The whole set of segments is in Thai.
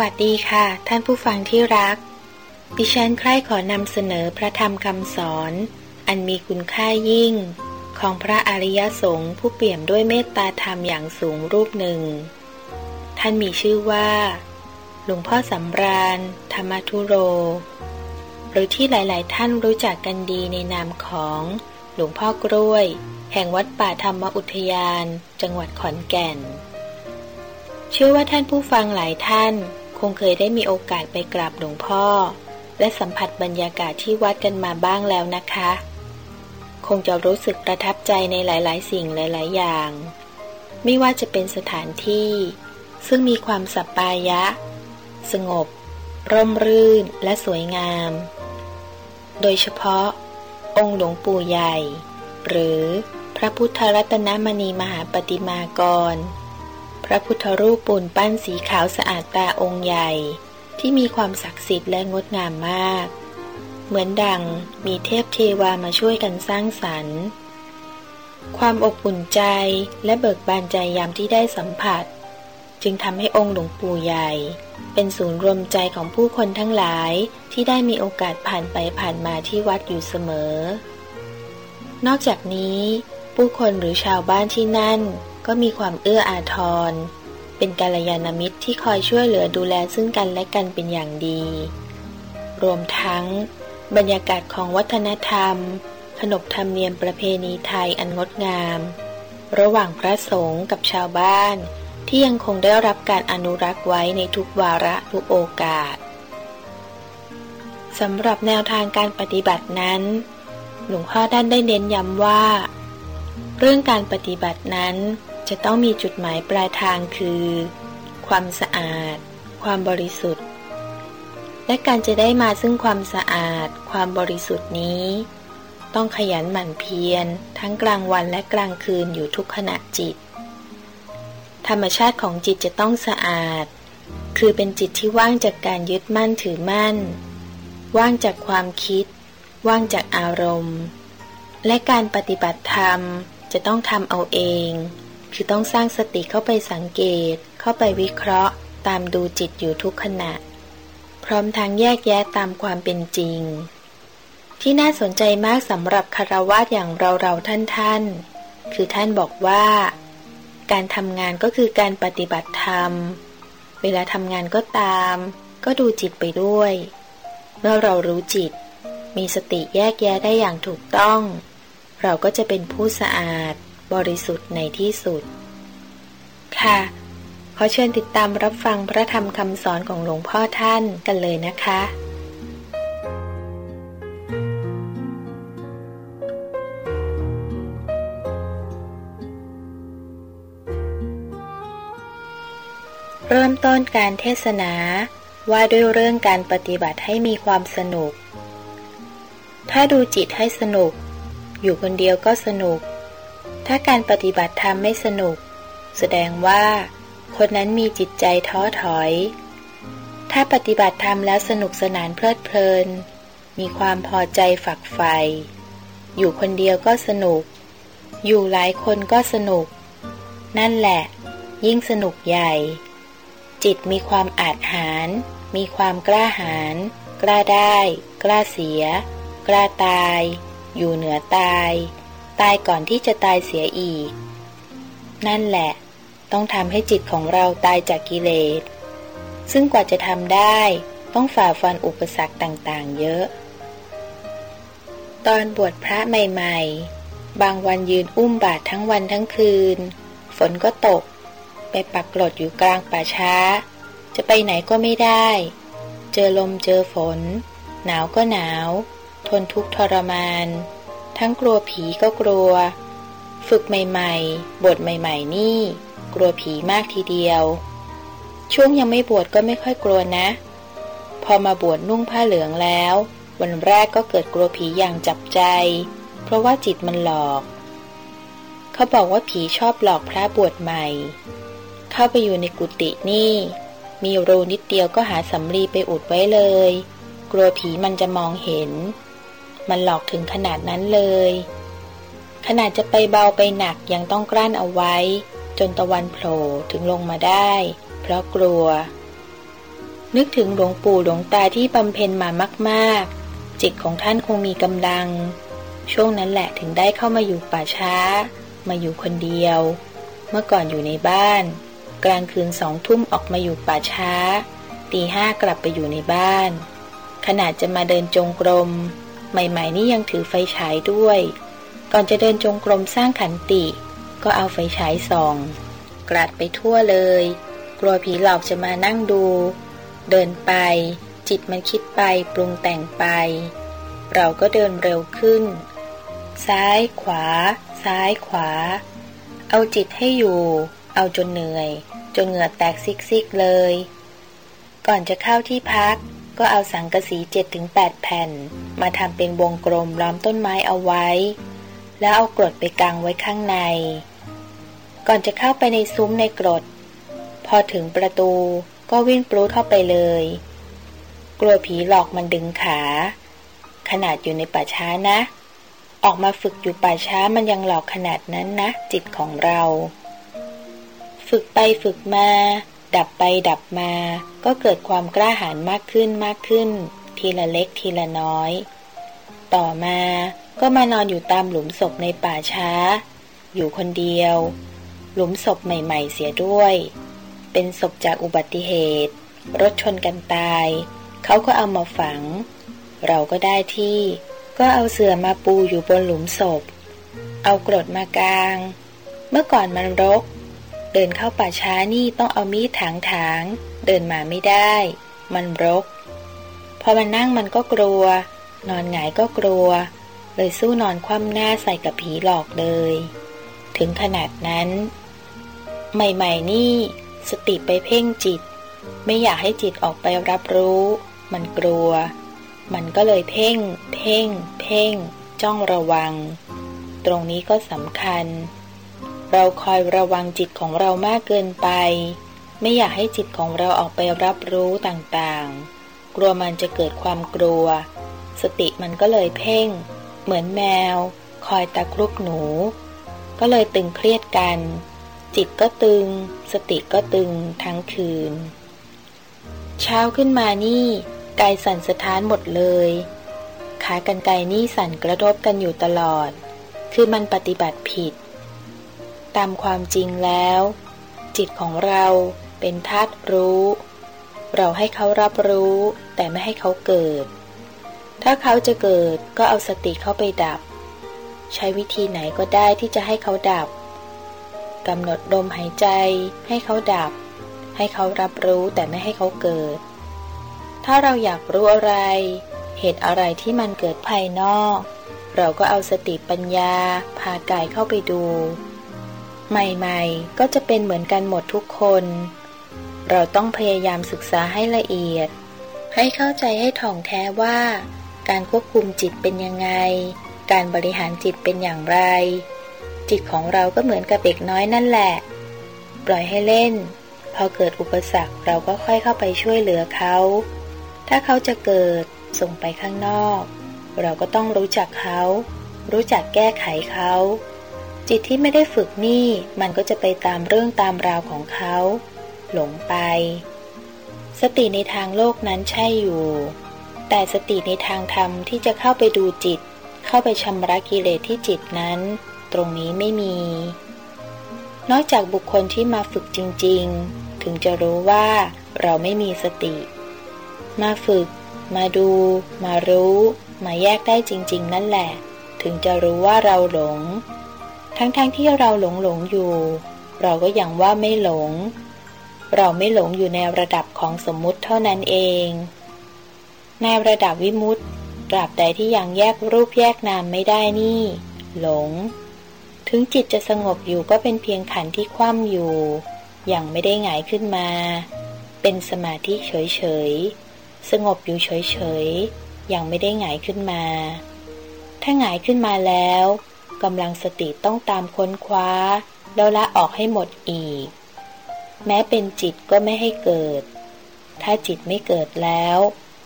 วัสดีค่ะ ท่านผู้ฟังที่รัก ดิฉันใคร่ขอนำเสนอพระธรรมคำสอน อันมีคุณค่ายิ่ง ของพระอริยสงฆ์ผู้เปี่ยมด้วยเมตตาธรรมอย่างสูงรูปหนึ่ง ท่านมีชื่อว่า หลวงพ่อสำราญ ธรรมทุโร หรือที่หลาย ๆ ท่านรู้จักกันดีในนามของ หลวงพ่อกล้วย แห่งวัดป่าธรรมอุทยาน จังหวัดขอนแก่นเชื่อว่าท่านผู้ฟังหลายท่าน งเคยได้มีโอกาสไปกราบหลวงพ่อ และสัมผัสบรรยากาศที่วัดกันมาบ้างแล้วนะคะ คงจะรู้สึกประทับใจในหลาย ๆ สิ่งหลาย ๆ อย่าง ไม่ว่าจะเป็นสถานที่ ซึ่งมีความสัปปายะ สงบ ร่มรื่นและสวยงาม โดยเฉพาะ องค์หลวงปู่ใหญ่ หรือพระพุทธรัตนมณีมหาปฏิมากร พระพุทธรูปปูนปั้นสีขาวสะอาดตาองค์ใหญ่ ที่มีความศักดิ์สิทธิ์และงดงามมาก เหมือนดังมีเทพเทวามาช่วยกันสร้างสรรค์ ความอบอุ่นใจและเบิกบานใจยามที่ได้สัมผัส จึงทำให้องค์หลวงปู่ใหญ่ เป็นศูนย์รวมใจของผู้คนทั้งหลายที่ได้มีโอกาสผ่านไปผ่านมาที่วัดอยู่เสมอ นอกจากนี้ ผู้คนหรือชาวบ้านที่นั่น ก็มีความเอื้ออาทร เป็นกาลยานามิตรที่คอยช่วยเหลือดูแลซึ่งกันและกันเป็นอย่างดี รวมทั้ง บรรยากาศของวัฒนธรรม ขนบธรรมเนียมประเพณีไทยอันงดงาม ระหว่างพระสงฆ์กับชาวบ้าน ที่ยังคงได้รับการอนุรักษ์ไว้ในทุกวาระทุกโอกาสสำหรับแนวทางการปฏิบัตินั้น หลวงพ่อด้านได้เน้นย้ำว่า เรื่องการปฏิบัตินั้น จะต้องมีจุดหมายปลายทางคือ ความสะอาด ความบริสุทธิ์ และการจะได้มาซึ่งความสะอาด ความบริสุทธิ์นี้ ต้องขยันหมั่นเพียรทั้งกลางวันและกลางคืนอยู่ทุกขณะจิต ธรรมชาติของจิตจะต้องสะอาด คือเป็นจิตที่ว่างจากการยึดมั่นถือมั่น ว่างจากความคิด ว่างจากอารมณ์ และการปฏิบัติธรรมจะต้องทำเอาเอง คือต้องสร้างสติเข้าไปสังเกต เข้าไปวิเคราะห์ ตามดูจิตอยู่ทุกขณะ พร้อมทั้งแยกแยะตามความเป็นจริง ที่น่าสนใจมากสำหรับคารวะอย่างเราเราท่านท่านคือท่านบอกว่า การทำงานก็คือการปฏิบัติธรรม เวลาทำงานก็ตาม ก็ดูจิตไปด้วย เมื่อเรารู้จิต มีสติแยกแยะได้อย่างถูกต้อง เราก็จะเป็นผู้สะอาด บริสุทธิ์ในที่สุด ค่ะ ขอเชิญติดตามรับฟังพระธรรมคำสอนของหลวงพ่อท่านกันเลยนะคะเริ่มต้นการเทศนาว่าด้วยเรื่องการปฏิบัติให้มีความสนุก ถ้าดูจิตให้สนุก อยู่คนเดียวก็สนุก ถ้าการปฏิบัติธรรมไม่สนุก แสดงว่า คนนั้นมีจิตใจท้อถอย ถ้าปฏิบัติธรรมแล้วสนุกสนานเพลิดเพลิน มีความพอใจฝักใฝ่อยู่คนเดียวก็สนุก อยู่หลายคนก็สนุก นั่นแหละ ยิ่งสนุกใหญ่ จิตมีความอาจหาร มีความกล้าหาญกล้าได้ กล้าเสีย กล้าตาย อยู่เหนือตาย ตายก่อนที่จะตายเสียอีก นั่นแหละ ต้องทำให้จิตของเราตายจากกิเลส ซึ่งกว่าจะทำได้ต้องฝ่าฟันอุปสรรคต่างๆ เยอะ ตอนบวชพระใหม่ๆ บางวันยืนอุ้มบาตรทั้งวันทั้งคืน ฝนก็ตก ไปปักกลดอยู่กลางป่าช้า จะไปไหนก็ไม่ได้ เจอลมเจอฝน หนาวก็หนาว ทนทุกข์ทรมาน ทั้งกลัวผีก็กลัว ฝึกใหม่ๆ บทใหม่ ๆ นี่ กลัวผีมากทีเดียว ช่วงยังไม่บวชก็ไม่ค่อยกลัวนะ พอมาบวชนุ่งผ้าเหลืองแล้ว วันแรกก็เกิดกลัวผีอย่างจับใจ เพราะว่าจิตมันหลอก เขาบอกว่าผีชอบหลอกพระบวชใหม่ เข้าไปอยู่ในกุฏินี่ มีรูนิดเดียวก็หาสำลีไปอุดไว้เลย กลัวผีมันจะมองเห็น มันหลอกถึงขนาดนั้นเลย ขนาดจะไปเบาไปหนักยังต้องกลั้นเอาไว้ จนตะวันโผล่ถึงลงมาได้ เพราะกลัว นึกถึงหลวงปู่หลวงตาที่บำเพ็ญมามาก ๆ จิตของท่านคงมีกำลัง ช่วงนั้นแหละถึงได้เข้ามาอยู่ป่าช้า มาอยู่คนเดียว เมื่อก่อนอยู่ในบ้าน กลางคืนสองทุ่มออกมาอยู่ป่าช้าตีห้ากลับไปอยู่ในบ้านขนาดจะมาเดินจงกรม ใหม่ๆนี่ยังถือไฟฉายด้วย ก่อนจะเดินจงกรมสร้างขันติ ก็เอาไฟฉายส่อง กลัดไปทั่วเลย กลัวผีหลอกจะมานั่งดู เดินไป จิตมันคิดไปปรุงแต่งไป เราก็เดินเร็วขึ้น ซ้ายขวา ซ้ายขวา เอาจิตให้อยู่ เอาจนเหนื่อย จนเหงื่อแตกซิกๆเลย ก่อนจะเข้าที่พัก ก็เอาสังกะสีเจ็ดถึงแปดแผ่น มาทำเป็นวงกลมล้อมต้นไม้เอาไว้ แล้วเอากรดไปกางไว้ข้างใน ก่อนจะเข้าไปในซุ้มในกรด พอถึงประตูก็วิ่งปลูเข้าไปเลย กลัวผีหลอกมันดึงขา ขนาดอยู่ในป่าช้านะ ออกมาฝึกอยู่ป่าช้ามันยังหลอกขนาดนั้นนะ จิตของเรา ฝึกไปฝึกมา ดับไปดับมา ก็เกิดความกล้าหาญมากขึ้นมากขึ้น ทีละเล็กทีละน้อย ต่อมาก็มานอนอยู่ตามหลุมศพในป่าช้า อยู่คนเดียว หลุมศพใหม่ ๆ เสียด้วย เป็นศพจากอุบัติเหตุ รถชนกันตาย เขาก็เอามาฝัง เราก็ได้ที่ ก็เอาเสื่อมาปูอยู่บนหลุมศพ เอากรดมากลาง เมื่อก่อนมันรก เดินเข้าป่าช้านี่ต้องเอามีดถางถางเดินมาไม่ได้ มันรก พอมันนั่งมันก็กลัว นอนหงายก็กลัว เลยสู้นอนคว่ำหน้าใส่กับผีหลอกเลย ถึงขนาดนั้น ใหม่ๆนี่สติไปเพ่งจิต ไม่อยากให้จิตออกไปรับรู้ มันกลัว มันก็เลยเพ่ง เพ่ง เพ่ง จ้องระวัง ตรงนี้ก็สำคัญ เราคอยระวังจิตของเรามากเกินไป ไม่อยากให้จิตของเราออกไปรับรู้ต่างๆ กลัวมันจะเกิดความกลัว สติมันก็เลยเพ่ง เหมือนแมว คอยตะครุกหนู ก็เลยตึงเครียดกัน จิตก็ตึง สติก็ตึงทั้งคืน เช้าขึ้นมานี่กายสั่นสะท้านหมดเลย ขากันไกนี่สั่นกระทบกันอยู่ตลอด คือมันปฏิบัติผิด ตามความจริงแล้ว จิตของเราเป็นธาตุรู้ เราให้เขารับรู้แต่ไม่ให้เขาเกิด ถ้าเขาจะเกิดก็เอาสติเข้าไปดับ ใช้วิธีไหนก็ได้ที่จะให้เขาดับกำหนดลมหายใจ ให้เขาดับ ให้เขารับรู้แต่ไม่ให้เขาเกิด ถ้าเราอยากรู้อะไร เหตุอะไรที่มันเกิดภายนอก เราก็เอาสติปัญญา พากายเข้าไปดู ใหม่ๆ ก็จะเป็นเหมือนกันหมดทุกคน เราต้องพยายามศึกษาให้ละเอียด ให้เข้าใจให้ถ่องแท้ว่า การควบคุมจิตเป็นยังไง การบริหารจิตเป็นอย่างไร จิตของเราก็เหมือนกับเด็กน้อยนั่นแหละ ปล่อยให้เล่น พอเกิดอุปสรรคเราก็ค่อยเข้าไปช่วยเหลือเขา ถ้าเขาจะเกิดส่งไปข้างนอก เราก็ต้องรู้จักเขา รู้จักแก้ไขเขา จิตที่ไม่ได้ฝึกนี่มันก็จะไปตามเรื่องตามราวของเขา หลงไป สติในทางโลกนั้นใช่อยู่ แต่สติในทางธรรมที่จะเข้าไปดูจิต เข้าไปชำระกิเลสที่จิตนั้น ตรงนี้ไม่มี นอกจากบุคคลที่มาฝึกจริง ๆ ถึงจะรู้ว่าเราไม่มีสติ มาฝึก มาดู มารู้ มาแยกได้จริง ๆ นั่นแหละ ถึงจะรู้ว่าเราหลง ทั้งๆทที่เราหลงหลงอยู่ เราก็ยังว่าไม่หลง เราไม่หลงอยู่ในระดับของสมมุติเท่านั้นเอง ในระดับวิมุตติตราบใดที่ยังแยกรูปแยกนามไม่ได้นี่ หลง ถึงจิตจะสงบอยู่ก็เป็นเพียงขันที่คว่ำอยู่ ยังไม่ได้หงายขึ้นมา เป็นสมาธิเฉยๆ สงบอยู่เฉยๆ ยังไม่ได้หงายขึ้นมา ถ้าหงายขึ้นมาแล้ว กำลังสติต้องตามค้นคว้า แล้วละออกให้หมดอีก แม้เป็นจิตก็ไม่ให้เกิด ถ้าจิตไม่เกิดแล้ว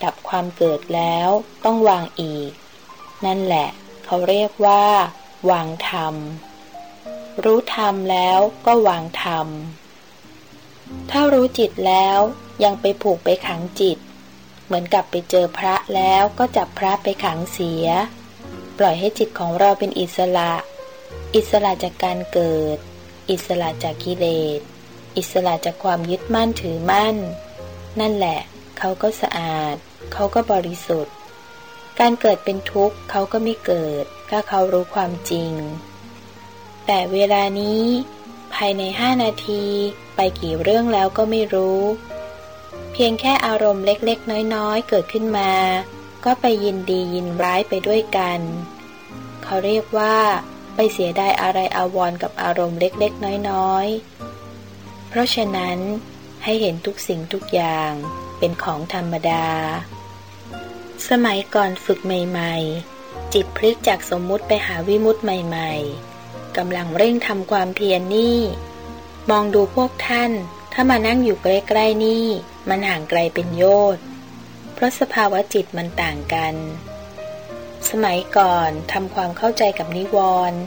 ดับความเกิดแล้วต้องวางอีก นั่นแหละ เขาเรียกว่า วางธรรม รู้ธรรมแล้วก็วางธรรม ถ้ารู้จิตแล้วยังไปผูกไปขังจิต เหมือนกับไปเจอพระแล้วก็จับพระไปขังเสีย ปล่อยให้จิตของเราเป็นอิสระ อิสระจากการเกิด อิสระจากกิเลส อิสระจากความยึดมั่นถือมั่น นั่นแหละ เขาก็สะอาด เขาก็บริสุทธิ์ การเกิดเป็นทุกข์เขาก็ไม่เกิด ถ้าเขารู้ความจริง แต่เวลานี้ ภายในห้านาที ไปกี่เรื่องแล้วก็ไม่รู้ เพียงแค่อารมณ์เล็กๆ น้อยๆ เกิดขึ้นมา ก็ไปยินดียินร้ายไปด้วยกัน เขาเรียกว่าไปเสียดายอะไรอาวรกับอารมณ์เล็กๆ น้อยๆ เพราะฉะนั้นให้เห็นทุกสิ่งทุกอย่างเป็นของธรรมดา สมัยก่อนฝึกใหม่ๆ จิตพลิกจากสมมุติไปหาวิมุติใหม่ๆกำลังเร่งทำความเพียรนนี่ มองดูพวกท่าน ถ้ามานั่งอยู่ใกล้ๆนี่ มันห่างไกลเป็นโยชน์ เพราะสภาวะจิตมันต่างกัน สมัยก่อนทำความเข้าใจกับนิวรณ์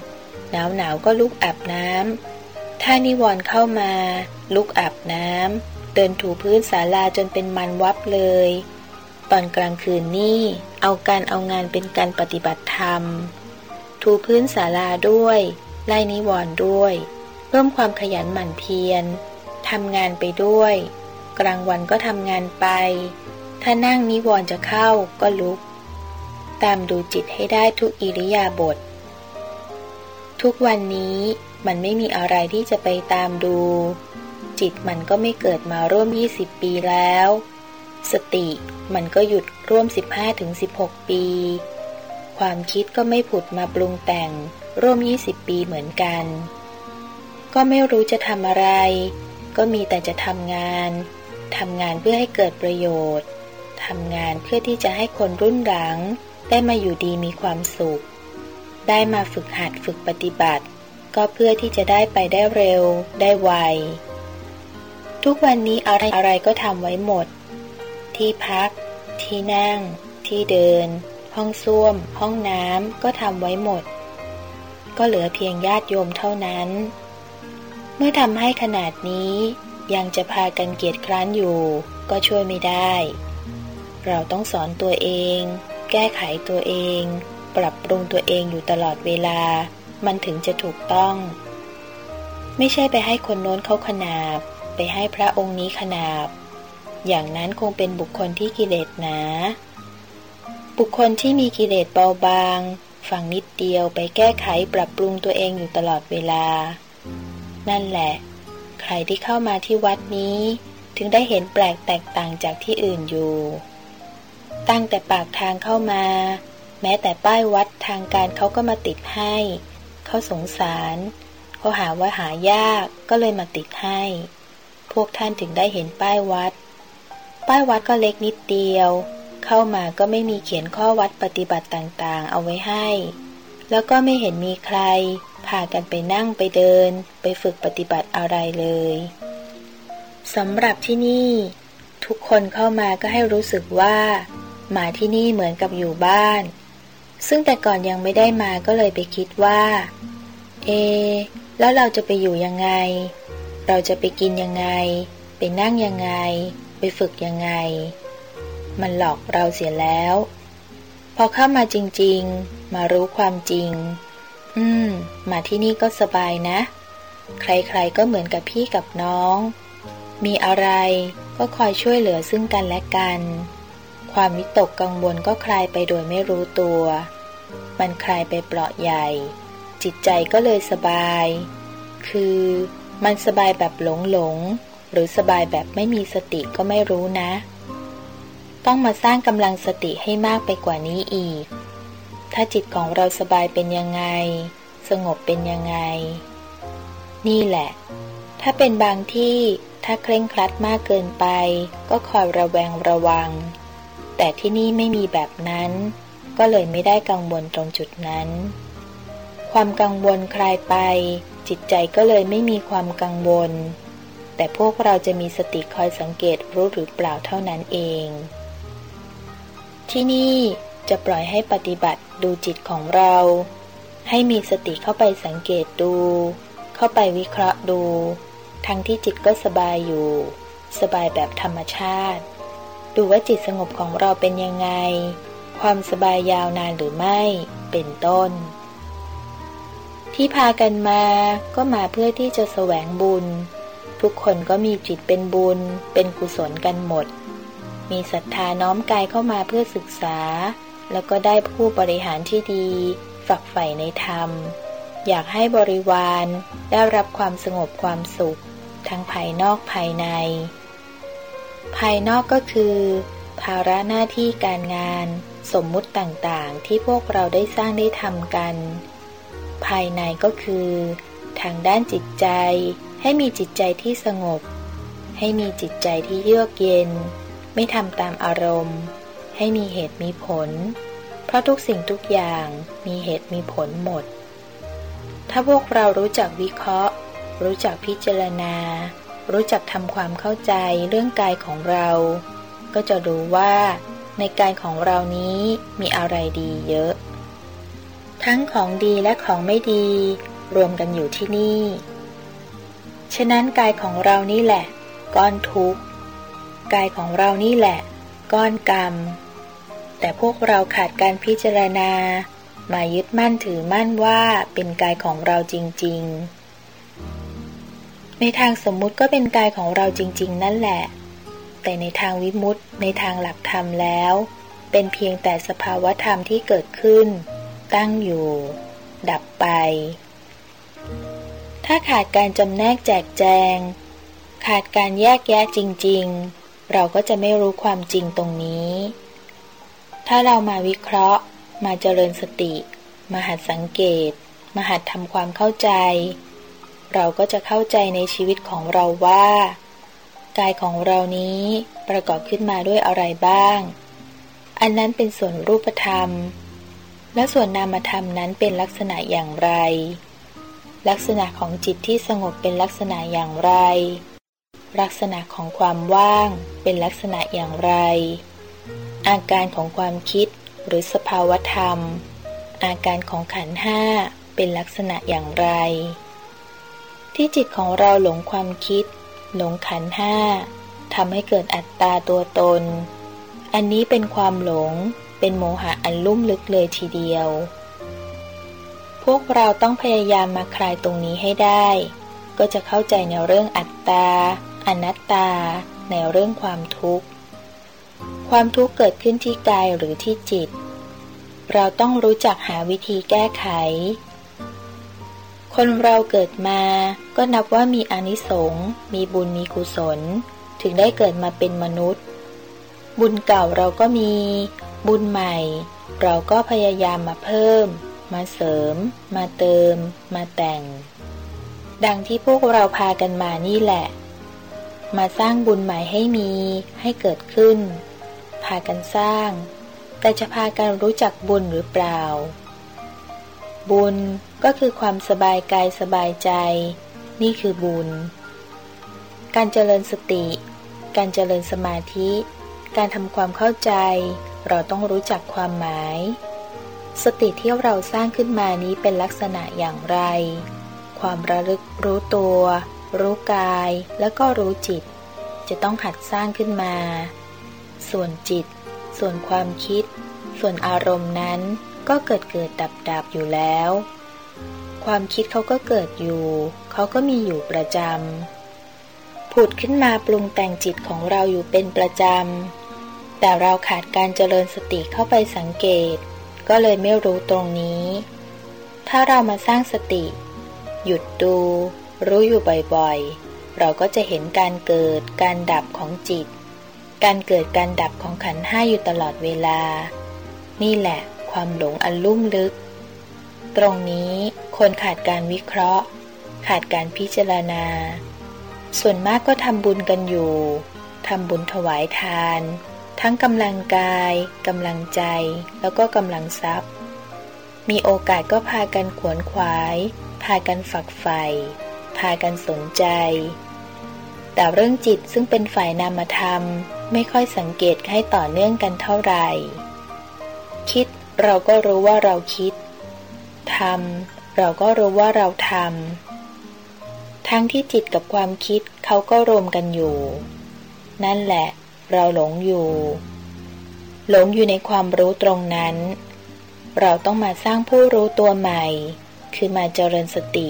หนาวๆก็ลุกอาบน้ำถ้านิวรณ์เข้ามา ลุกอาบน้ำเดินถูพื้นศาลาจนเป็นมันวับเลย ตอนกลางคืนนี่เอาการเอางานเป็นการปฏิบัติธรรม ถูพื้นศาลาด้วย ไล่นิวรณ์ด้วย เพิ่มความขยันหมั่นเพียรทำงานไปด้วย กลางวันก็ทำงานไป ถ้านั่งนิวรณ์จะเข้าก็ลุก ตามดูจิตให้ได้ทุกอิริยาบถทุกวันนี้มันไม่มีอะไรที่จะไปตามดู จิตมันก็ไม่เกิดมาร่วม 20 ปีแล้ว สติมันก็หยุดร่วม 15-16 ปี ความคิดก็ไม่ผุดมาปรุงแต่งร่วม 20 ปีเหมือนกัน ก็ไม่รู้จะทำอะไร ก็มีแต่จะทำงาน ทำงานเพื่อให้เกิดประโยชน์ ทำงานเพื่อที่จะให้คนรุ่นหลัง ได้มาอยู่ดีมีความสุข ได้มาฝึกหัดฝึกปฏิบัติ ก็เพื่อที่จะได้ไปได้เร็ว ได้ไว ทุกวันนี้อะไรอะไรก็ทำไว้หมด ที่พัก ที่นั่ง ที่เดิน ห้องส้วม ห้องน้ำก็ทำไว้หมด ก็เหลือเพียงญาติโยมเท่านั้น เมื่อทำให้ขนาดนี้ยังจะพากันเกียจคร้านอยู่ก็ช่วยไม่ได้ เราต้องสอนตัวเอง แก้ไขตัวเอง ปรับปรุงตัวเองอยู่ตลอดเวลา มันถึงจะถูกต้อง ไม่ใช่ไปให้คนโน้นเขาขนาบ ไปให้พระองค์นี้ขนาบ อย่างนั้นคงเป็นบุคคลที่กิเลสหนา บุคคลที่มีกิเลสเบาบางฟังนิดเดียวไปแก้ไขปรับปรุงตัวเองอยู่ตลอดเวลา นั่นแหละ ใครที่เข้ามาที่วัดนี้ ถึงได้เห็นแปลกแตกต่างจากที่อื่นอยู่ ตั้งแต่ปากทางเข้ามา แม้แต่ป้ายวัดทางการเขาก็มาติดให้ เขาสงสาร เขาหาว่าหายากก็เลยมาติดให้ พวกท่านถึงได้เห็นป้ายวัด ป้ายวัดก็เล็กนิดเดียว เข้ามาก็ไม่มีเขียนข้อวัดปฏิบัติต่างๆ เอาไว้ให้ แล้วก็ไม่เห็นมีใครพากันไปนั่งไปเดิน ไปฝึกปฏิบัติอะไรเลยสำหรับที่นี่ ทุกคนเข้ามาก็ให้รู้สึกว่า มาที่นี่เหมือนกับอยู่บ้าน ซึ่งแต่ก่อนยังไม่ได้มาก็เลยไปคิดว่า เอ แล้วเราจะไปอยู่ยังไง เราจะไปกินยังไง ไปนั่งยังไง ไปฝึกยังไง มันหลอกเราเสียแล้ว พอเข้ามาจริง ๆ มารู้ความจริง อืม มาที่นี่ก็สบายนะ ใครๆก็เหมือนกับพี่กับน้อง มีอะไรก็คอยช่วยเหลือซึ่งกันและกัน ความวิตกกังวลก็คลายไปโดยไม่รู้ตัว มันคลายไปเปราะใหญ่ จิตใจก็เลยสบาย คือมันสบายแบบหลงหลง หรือสบายแบบไม่มีสติก็ไม่รู้นะ ต้องมาสร้างกำลังสติให้มากไปกว่านี้อีก ถ้าจิตของเราสบายเป็นยังไง สงบเป็นยังไง นี่แหละ ถ้าเป็นบางที่ถ้าเคร่งครัดมากเกินไป ก็คอยระแวงระวัง แต่ที่นี่ไม่มีแบบนั้น ก็เลยไม่ได้กังวลตรงจุดนั้น ความกังวลคลายไป จิตใจก็เลยไม่มีความกังวล แต่พวกเราจะมีสติคอยสังเกตรู้หรือเปล่าเท่านั้นเอง ที่นี่จะปล่อยให้ปฏิบัติดูจิตของเรา ให้มีสติเข้าไปสังเกตดู เข้าไปวิเคราะห์ดู ทั้งที่จิตก็สบายอยู่ สบายแบบธรรมชาติ ดูว่าจิตสงบของเราเป็นยังไง ความสบายยาวนานหรือไม่ เป็นต้น ที่พากันมาก็มาเพื่อที่จะแสวงบุญ ทุกคนก็มีจิตเป็นบุญ เป็นกุศลกันหมด มีศรัทธาน้อมกายเข้ามาเพื่อศึกษา แล้วก็ได้ผู้บริหารที่ดี ฝักใฝ่ในธรรม อยากให้บริวารได้รับความสงบความสุข ทั้งภายนอกภายใน ภายนอกก็คือ ภาระหน้าที่การงาน สมมุติต่างๆ ที่พวกเราได้สร้างได้ทำกัน ภายในก็คือ ทางด้านจิตใจ ให้มีจิตใจที่สงบ ให้มีจิตใจที่เยือกเย็น ไม่ทำตามอารมณ์ ให้มีเหตุมีผล เพราะทุกสิ่งทุกอย่างมีเหตุมีผลหมด ถ้าพวกเรารู้จักวิเคราะห์ รู้จักพิจารณา รู้จักทำความเข้าใจเรื่องกายของเรา ก็จะรู้ว่าในกายของเรานี้มีอะไรดีเยอะ ทั้งของดีและของไม่ดี รวมกันอยู่ที่นี่ ฉะนั้นกายของเรานี่แหละ ก้อนทุกข์ กายของเรานี่แหละ ก้อนกรรม แต่พวกเราขาดการพิจารณา มายึดมั่นถือมั่นว่าเป็นกายของเราจริง ๆ ในทางสมมุติก็เป็นกายของเราจริง ๆ นั่นแหละ แต่ในทางวิมุตติในทางหลักธรรมแล้ว เป็นเพียงแต่สภาวธรรมที่เกิดขึ้น ตั้งอยู่ ดับไป ถ้าขาดการจำแนกแจกแจง ขาดการแยกแยะจริง ๆ เราก็จะไม่รู้ความจริงตรงนี้ ถ้าเรามาวิเคราะห์ มาเจริญสติ มาหัดสังเกต มาหัดทำความเข้าใจ เราก็จะเข้าใจในชีวิตของเราว่า กายของเรานี้ประกอบขึ้นมาด้วยอะไรบ้าง อันนั้นเป็นส่วนรูปธรรม และส่วนนามธรรมนั้นเป็นลักษณะอย่างไร ลักษณะของจิตที่สงบเป็นลักษณะอย่างไร ลักษณะของความว่างเป็นลักษณะอย่างไร อาการของความคิดหรือสภาวธรรม อาการของขันห้าเป็นลักษณะอย่างไร ที่จิตของเราหลงความคิด หลงขันห้าทำให้เกิดอัตตาตัวตน อันนี้เป็นความหลง เป็นโมหะอันลุ่มลึกเลยทีเดียว พวกเราต้องพยายามมาคลายตรงนี้ให้ได้ ก็จะเข้าใจในเรื่องอัตตา อนัตตา ในเรื่องความทุกข์ ความทุกข์เกิดขึ้นที่กายหรือที่จิต เราต้องรู้จักหาวิธีแก้ไข คนเราเกิดมาก็นับว่ามีอนิสงส์มีบุญมีกุศล ถึงได้เกิดมาเป็นมนุษย์ บุญเก่าเราก็มี บุญใหม่ เราก็พยายามมาเพิ่ม มาเสริม มาเติม มาแต่ง ดังที่พวกเราพากันมานี่แหละ มาสร้างบุญใหม่ให้มีให้เกิดขึ้น พากันสร้าง แต่จะพากันรู้จักบุญหรือเปล่า บุญ ก็คือความสบายกายสบายใจ นี่คือบุญ การเจริญสติ การเจริญสมาธิ การทำความเข้าใจ เราต้องรู้จักความหมาย สติที่เราสร้างขึ้นมานี้เป็นลักษณะอย่างไร ความระลึกรู้ตัว รู้กายแล้วก็รู้จิต จะต้องหัดสร้างขึ้นมา ส่วนจิต ส่วนความคิด ส่วนอารมณ์นั้นก็เกิดเกิดดับดับอยู่แล้ว ความคิดเขาก็เกิดอยู่ เขาก็มีอยู่ประจำผุดขึ้นมาปรุงแต่งจิตของเราอยู่เป็นประจำ แต่เราขาดการเจริญสติเข้าไปสังเกต ก็เลยไม่รู้ตรงนี้ ถ้าเรามาสร้างสติ หยุดดู รู้อยู่บ่อยๆ เราก็จะเห็นการเกิดการดับของจิต การเกิดการดับของขันห้าอยู่ตลอดเวลา นี่แหละ ความหลงอันลุ่มลึก ตรงนี้คนขาดการวิเคราะห์ ขาดการพิจารณา ส่วนมากก็ทำบุญกันอยู่ทำบุญถวายทาน ทั้งกำลังกายกำลังใจ แล้วก็กำลังทรัพย์ มีโอกาสก็พากันขวนขวาย พากันฝักใฝ่พากันสนใจ แต่เรื่องจิตซึ่งเป็นฝ่ายนามธรรมไม่ค่อยสังเกตให้ต่อเนื่องกันเท่าไหร่ คิดเราก็รู้ว่าเราคิด ทำเราก็รู้ว่าเราทำทั้งที่จิตกับความคิดเขาก็รวมกันอยู่ นั่นแหละ เราหลงอยู่ หลงอยู่ในความรู้ตรงนั้น เราต้องมาสร้างผู้รู้ตัวใหม่ คือมาเจริญสติ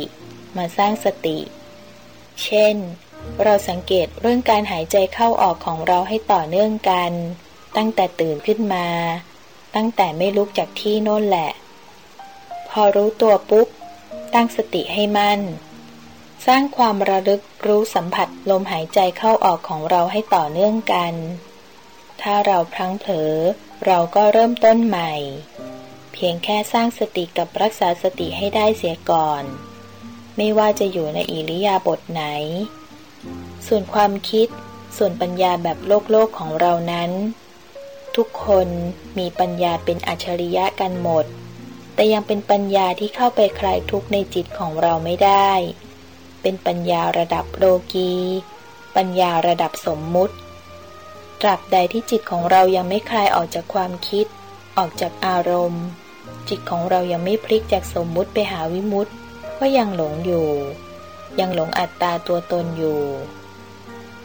มาสร้างสติ เช่น เราสังเกตเรื่องการหายใจเข้าออกของเราให้ต่อเนื่องกัน ตั้งแต่ตื่นขึ้นมา ตั้งแต่ไม่ลุกจากที่โน่นแหละ พอรู้ตัวปุ๊บ ตั้งสติให้มั่น สร้างความระลึกรู้สัมผัสลมหายใจเข้าออกของเราให้ต่อเนื่องกัน ถ้าเราพลั้งเผลอ เราก็เริ่มต้นใหม่ เพียงแค่สร้างสติกับรักษาสติให้ได้เสียก่อน ไม่ว่าจะอยู่ในอิริยาบถไหน ส่วนความคิด ส่วนปัญญาแบบโลกโลกของเรานั้น ทุกคนมีปัญญาเป็นอัจฉริยะกันหมด แต่ยังเป็นปัญญาที่เข้าไปคลายทุกข์ในจิตของเราไม่ได้ เป็นปัญญาระดับโลกี ปัญญาระดับสมมุติ ตราบใดที่จิตของเรายังไม่คลายออกจากความคิด ออกจากอารมณ์ จิตของเรายังไม่พลิกจากสมมุติไปหาวิมุตติก็ยังหลงอยู่ ยังหลงอัตตาตัวตนอยู่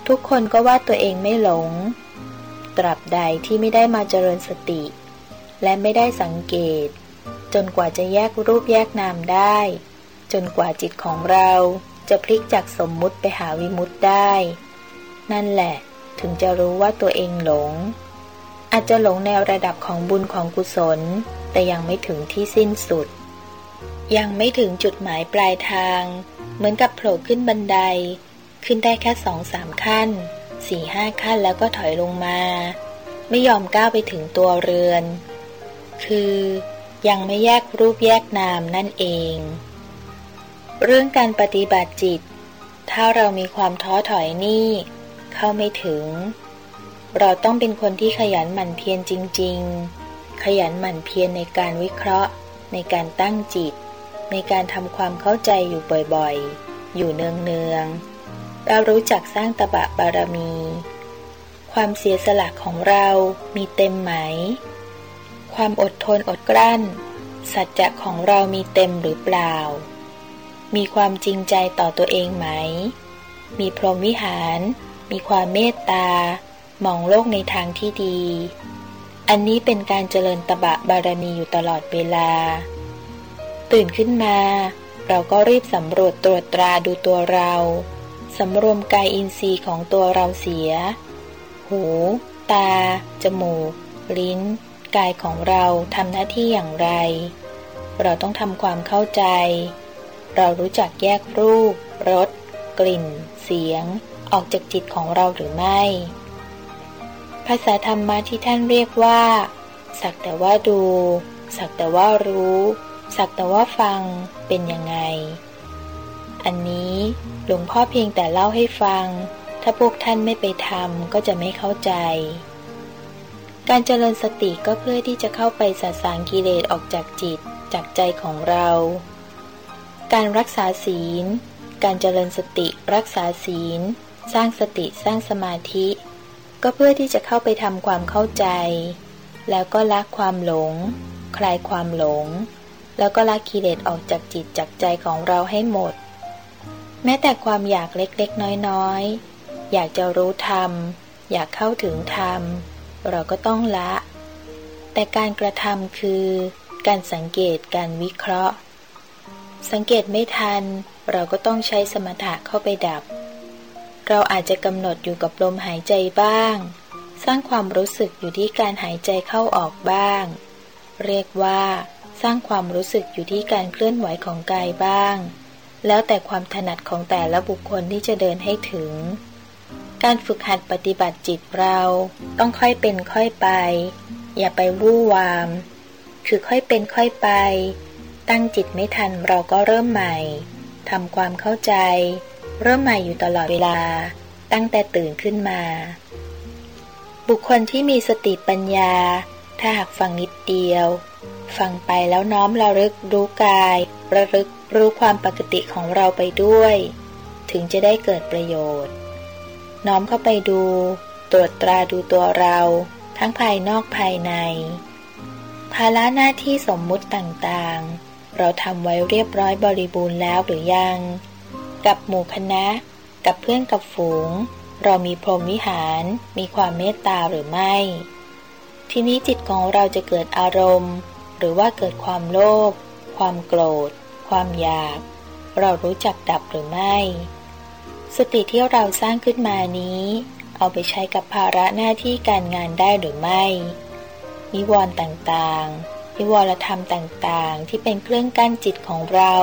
ทุกคนก็ว่าตัวเองไม่หลง ตราบใดที่ไม่ได้มาเจริญสติ และไม่ได้สังเกต จนกว่าจะแยกรูปแยกนามได้ จนกว่าจิตของเราจะพลิกจากสมมุติไปหาวิมุติได้ นั่นแหละถึงจะรู้ว่าตัวเองหลง อาจจะหลงแนระดับของบุญของกุศล แต่ยังไม่ถึงที่สิ้นสุด ยังไม่ถึงจุดหมายปลายทาง เหมือนกับโผล่ขึ้นบันได ขึ้นได้แค่สองสามขั้นสี่ห้าขั้นแล้วก็ถอยลงมา ไม่ยอมก้าวไปถึงตัวเรือน คือ ยังไม่แยกรูปแยกนามนั่นเอง เรื่องการปฏิบัติจิต ถ้าเรามีความท้อถอยนี่ เข้าไม่ถึง เราต้องเป็นคนที่ขยันหมั่นเพียรจริง ๆ ขยันหมั่นเพียรในการวิเคราะห์ ในการตั้งจิต ในการทำความเข้าใจอยู่บ่อยๆ อยู่เนืองๆเรารู้จักสร้างตบะบารมี ความเสียสละของเรามีเต็มไหม ความอดทนอดกลั้น สัจจะของเรามีเต็มหรือเปล่า มีความจริงใจต่อตัวเองไหม มีพรหมวิหาร มีความเมตตา มองโลกในทางที่ดี อันนี้เป็นการเจริญตบะบารมีอยู่ตลอดเวลา ตื่นขึ้นมา เราก็รีบสำรวจตรวจตราดูตัวเราสำรวมกายอินทรีย์ของตัวเราเสีย หู ตา จมูก ลิ้น กายของเราทำหน้าที่อย่างไร เราต้องทำความเข้าใจ เรารู้จักแยกรูป รส กลิ่น เสียง ออกจากจิตของเราหรือไม่ ภาษาธรรมะที่ท่านเรียกว่า สักแต่ว่าดู สักแต่ว่ารู้ สักแต่ว่าฟัง เป็นยังไง อันนี้หลวงพ่อเพียงแต่เล่าให้ฟัง ถ้าพวกท่านไม่ไปทำก็จะไม่เข้าใจ การเจริญสติก็เพื่อที่จะเข้าไปสะสางกิเลสออกจากจิตจากใจของเรา การรักษาศีล การเจริญสติรักษาศีล สร้างสติสร้างสมาธิ ก็เพื่อที่จะเข้าไปทำความเข้าใจ แล้วก็ละความหลง คลายความหลง แล้วก็ละกิเลสออกจากจิตจากใจของเราให้หมด แม้แต่ความอยากเล็กๆ น้อยๆ อยากจะรู้ธรรม อยากเข้าถึงธรรม เราก็ต้องละ แต่การกระทำคือ การสังเกตการวิเคราะห์ สังเกตไม่ทัน เราก็ต้องใช้สมถะเข้าไปดับ เราอาจจะกำหนดอยู่กับลมหายใจบ้าง สร้างความรู้สึกอยู่ที่การหายใจเข้าออกบ้าง เรียกว่า สร้างความรู้สึกอยู่ที่การเคลื่อนไหวของกายบ้าง แล้วแต่ความถนัดของแต่ละบุคคลที่จะเดินให้ถึง การฝึกหัดปฏิบัติจิตเราต้องค่อยเป็นค่อยไป อย่าไปวู่วาม คือค่อยเป็นค่อยไป ตั้งจิตไม่ทันเราก็เริ่มใหม่ทำความเข้าใจ เริ่มใหม่อยู่ตลอดเวลา ตั้งแต่ตื่นขึ้นมา บุคคลที่มีสติปัญญา ถ้าหากฟังนิดเดียว ฟังไปแล้วน้อมระลึกรู้กาย ระลึกรู้ความปกติของเราไปด้วย ถึงจะได้เกิดประโยชน์ น้อมเข้าไปดู ตรวจตราดูตัวเรา ทั้งภายนอกภายใน ภาระหน้าที่สมมุติต่างๆ เราทำไว้เรียบร้อยบริบูรณ์แล้วหรือยัง กับหมู่คณะ กับเพื่อนกับฝูง เรามีพรหมวิหาร มีความเมตตาหรือไม่ ทีนี้จิตของเราจะเกิดอารมณ์ หรือว่าเกิดความโลภความโกรธ ความอยาก เรารู้จักดับหรือไม่ สติที่เราสร้างขึ้นมานี้ เอาไปใช้กับภาระหน้าที่การงานได้หรือไม่ นิวรณ์ต่างๆ นิวรธรรมต่างๆ ที่เป็นเครื่องกั้นจิตของเรา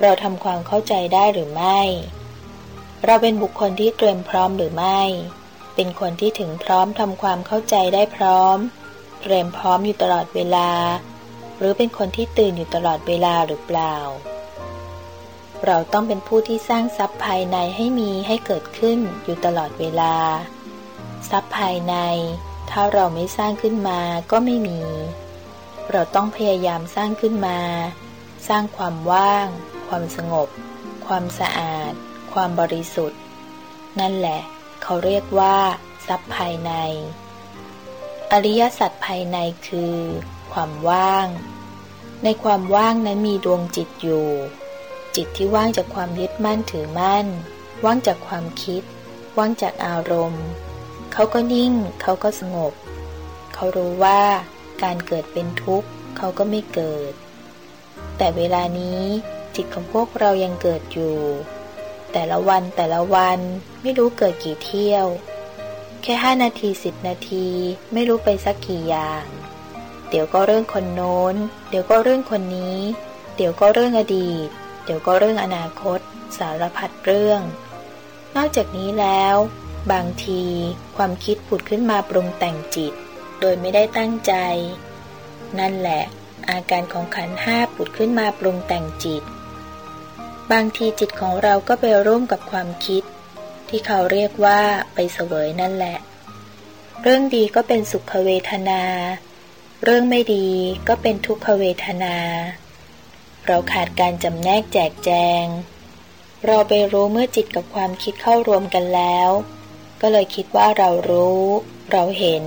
เราทำความเข้าใจได้หรือไม่ เราเป็นบุคคลที่เตรียมพร้อมหรือไม่ เป็นคนที่ถึงพร้อมทำความเข้าใจได้พร้อม เตรียมพร้อมอยู่ตลอดเวลา หรือเป็นคนที่ตื่นอยู่ตลอดเวลาหรือเปล่า เราต้องเป็นผู้ที่สร้างทรัพย์ภายในให้มีให้เกิดขึ้นอยู่ตลอดเวลา ทรัพย์ภายใน ถ้าเราไม่สร้างขึ้นมาก็ไม่มี เราต้องพยายามสร้างขึ้นมา สร้างความว่าง ความสงบ ความสะอาด ความบริสุทธิ์ นั่นแหละ เขาเรียกว่า ทรัพย์ภายใน อริยสัจภายในคือ ความว่าง ในความว่างนั้นมีดวงจิตอยู่ จิตที่ว่างจากความยึดมั่นถือมั่น ว่างจากความคิด ว่างจากอารมณ์ เขาก็นิ่ง เขาก็สงบ เขารู้ว่าการเกิดเป็นทุกข์ เขาก็ไม่เกิด แต่เวลานี้จิตของพวกเรายังเกิดอยู่ แต่ละวันแต่ละวันไม่รู้เกิดกี่เที่ยว แค่ห้านาทีสิบนาทีไม่รู้ไปสักกี่อย่าง เดี๋ยวก็เรื่องคนโน้น เดี๋ยวก็เรื่องคนนี้ เดี๋ยวก็เรื่องอดีต เดี๋ยวก็เรื่องอนาคต สารพัดเรื่อง นอกจากนี้แล้ว บางทีความคิดผุดขึ้นมาปรุงแต่งจิต โดยไม่ได้ตั้งใจ นั่นแหละ อาการของขันห้าผุดขึ้นมาปรุงแต่งจิต บางทีจิตของเราก็ไปร่วมกับความคิด ที่เขาเรียกว่าไปเสวยนั่นแหละ เรื่องดีก็เป็นสุขเวทนา เรื่องไม่ดีก็เป็นทุกขเวทนา เราขาดการจำแนกแจกแจง เราไปรู้เมื่อจิตกับความคิดเข้ารวมกันแล้ว ก็เลยคิดว่าเรารู้ เราเห็น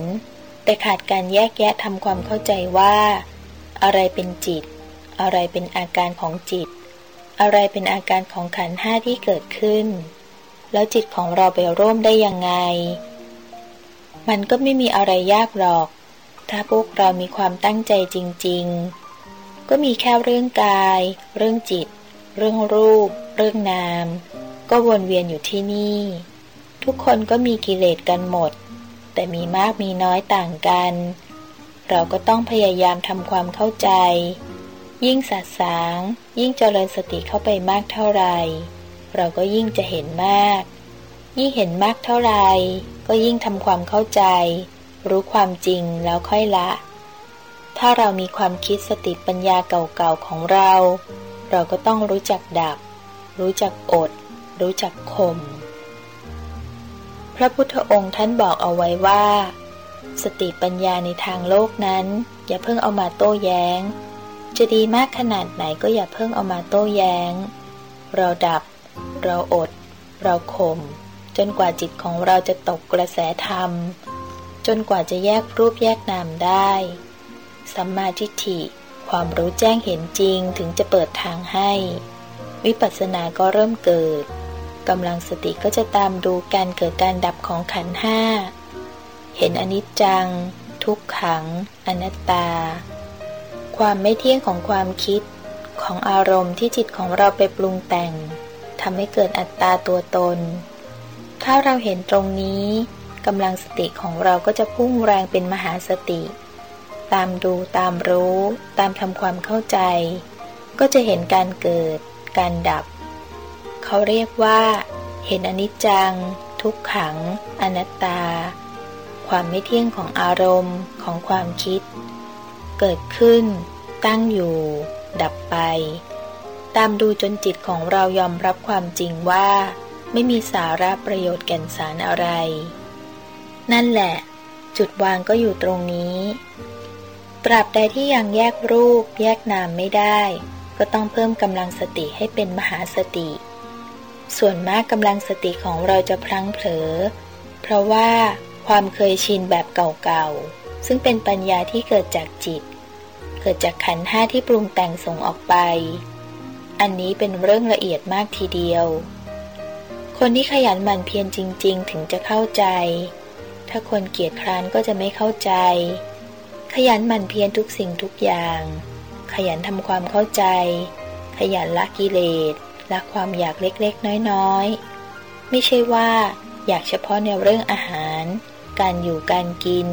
แต่ขาดการแยกแยะทำความเข้าใจว่า อะไรเป็นจิต อะไรเป็นอาการของจิต อะไรเป็นอาการของขันห้าที่เกิดขึ้น แล้วจิตของเราไปร่วมได้ยังไง มันก็ไม่มีอะไรยากหรอก ถ้าพวกเรามีความตั้งใจจริง ๆ ก็มีแค่เรื่องกาย เรื่องจิต เรื่องรูป เรื่องนาม ก็วนเวียนอยู่ที่นี่ ทุกคนก็มีกิเลสกันหมด แต่มีมากมีน้อยต่างกัน เราก็ต้องพยายามทำความเข้าใจ ยิ่งสัสาง ยิ่งเจริญสติเข้าไปมากเท่าไรเราก็ยิ่งจะเห็นมาก ยิ่งเห็นมากเท่าไรก็ยิ่งทำความเข้าใจ รู้ความจริงแล้วค่อยละ ถ้าเรามีความคิดสติปัญญาเก่าๆของเรา เราก็ต้องรู้จักดับ รู้จักอด รู้จักข่ม พระพุทธองค์ท่านบอกเอาไว้ว่า สติปัญญาในทางโลกนั้น อย่าเพิ่งเอามาโต้แย้ง จะดีมากขนาดไหนก็อย่าเพิ่งเอามาโต้แย้ง เราดับ เราอด เราข่ม จนกว่าจิตของเราจะตกกระแสธรรม จนกว่าจะแยกรูปแยกนามได้ สัมมาทิฏฐิ ความรู้แจ้งเห็นจริงถึงจะเปิดทางให้ วิปัสสนาก็เริ่มเกิดกำลังสติก็จะตามดูการเกิดการดับของขันห้า เห็นอนิจจัง ทุกขัง อนัตตา ความไม่เที่ยงของความคิดของอารมณ์ที่จิตของเราไปปรุงแต่งทำให้เกิดอัตตาตัวตน ถ้าเราเห็นตรงนี้กำลังสติของเราก็จะพุ่งแรงเป็นมหาสติ ตามดูตามรู้ ตามทำความเข้าใจ ก็จะเห็นการเกิด การดับ เขาเรียกว่า เห็นอนิจจัง ทุกขัง อนัตตา ความไม่เที่ยงของอารมณ์ของความคิด เกิดขึ้น ตั้งอยู่ ดับไป ตามดูจนจิตของเรายอมรับความจริงว่า ไม่มีสาระประโยชน์แก่นสารอะไร นั่นแหละจุดวางก็อยู่ตรงนี้ ตราบใดที่ยังแยกรูป แยกนามไม่ได้ ก็ต้องเพิ่มกำลังสติให้เป็นมหาสติ ส่วนมากกำลังสติของเราจะพลั้งเผลอ เพราะว่าความเคยชินแบบเก่าๆ ซึ่งเป็นปัญญาที่เกิดจากจิต เกิดจากขันห้าที่ปรุงแต่งส่งออกไป อันนี้เป็นเรื่องละเอียดมากทีเดียว คนที่ขยันหมั่นเพียรจริง ๆ ถึงจะเข้าใจ ถ้าคนเกียจคร้านก็จะไม่เข้าใจ ขยันหมั่นเพียรทุกสิ่งทุกอย่าง ขยันทำความเข้าใจ ขยันละกิเลสละความอยากเล็กๆ น้อยๆ ไม่ใช่ว่า อยากเฉพาะแนเรื่องอาหาร การอยู่การกิน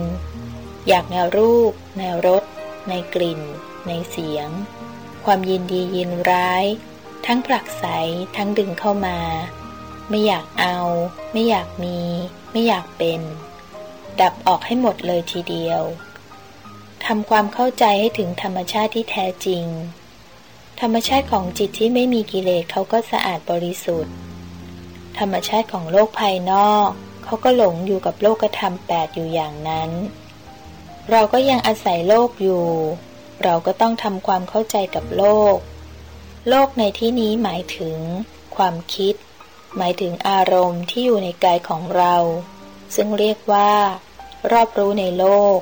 อยากแนรูปแนรส ในกลิ่น ในเสียง ความยินดียินร้าย ทั้งผลักไสทั้งดึงเข้ามา ไม่อยากเอา ไม่อยากมี ไม่อยากเป็น ดับออกให้หมดเลยทีเดียว ทำความเข้าใจให้ถึงธรรมชาติที่แท้จริง ธรรมชาติของจิตที่ไม่มีกิเลสเขาก็สะอาดบริสุทธิ์ ธรรมชาติของโลกภายนอก เขาก็หลงอยู่กับโลกธรรมแปดอยู่อย่างนั้น เราก็ยังอาศัยโลกอยู่ เราก็ต้องทำความเข้าใจกับโลก โลกในที่นี้หมายถึง ความคิด หมายถึงอารมณ์ที่อยู่ในกายของเรา ซึ่งเรียกว่า รอบรู้ในโลก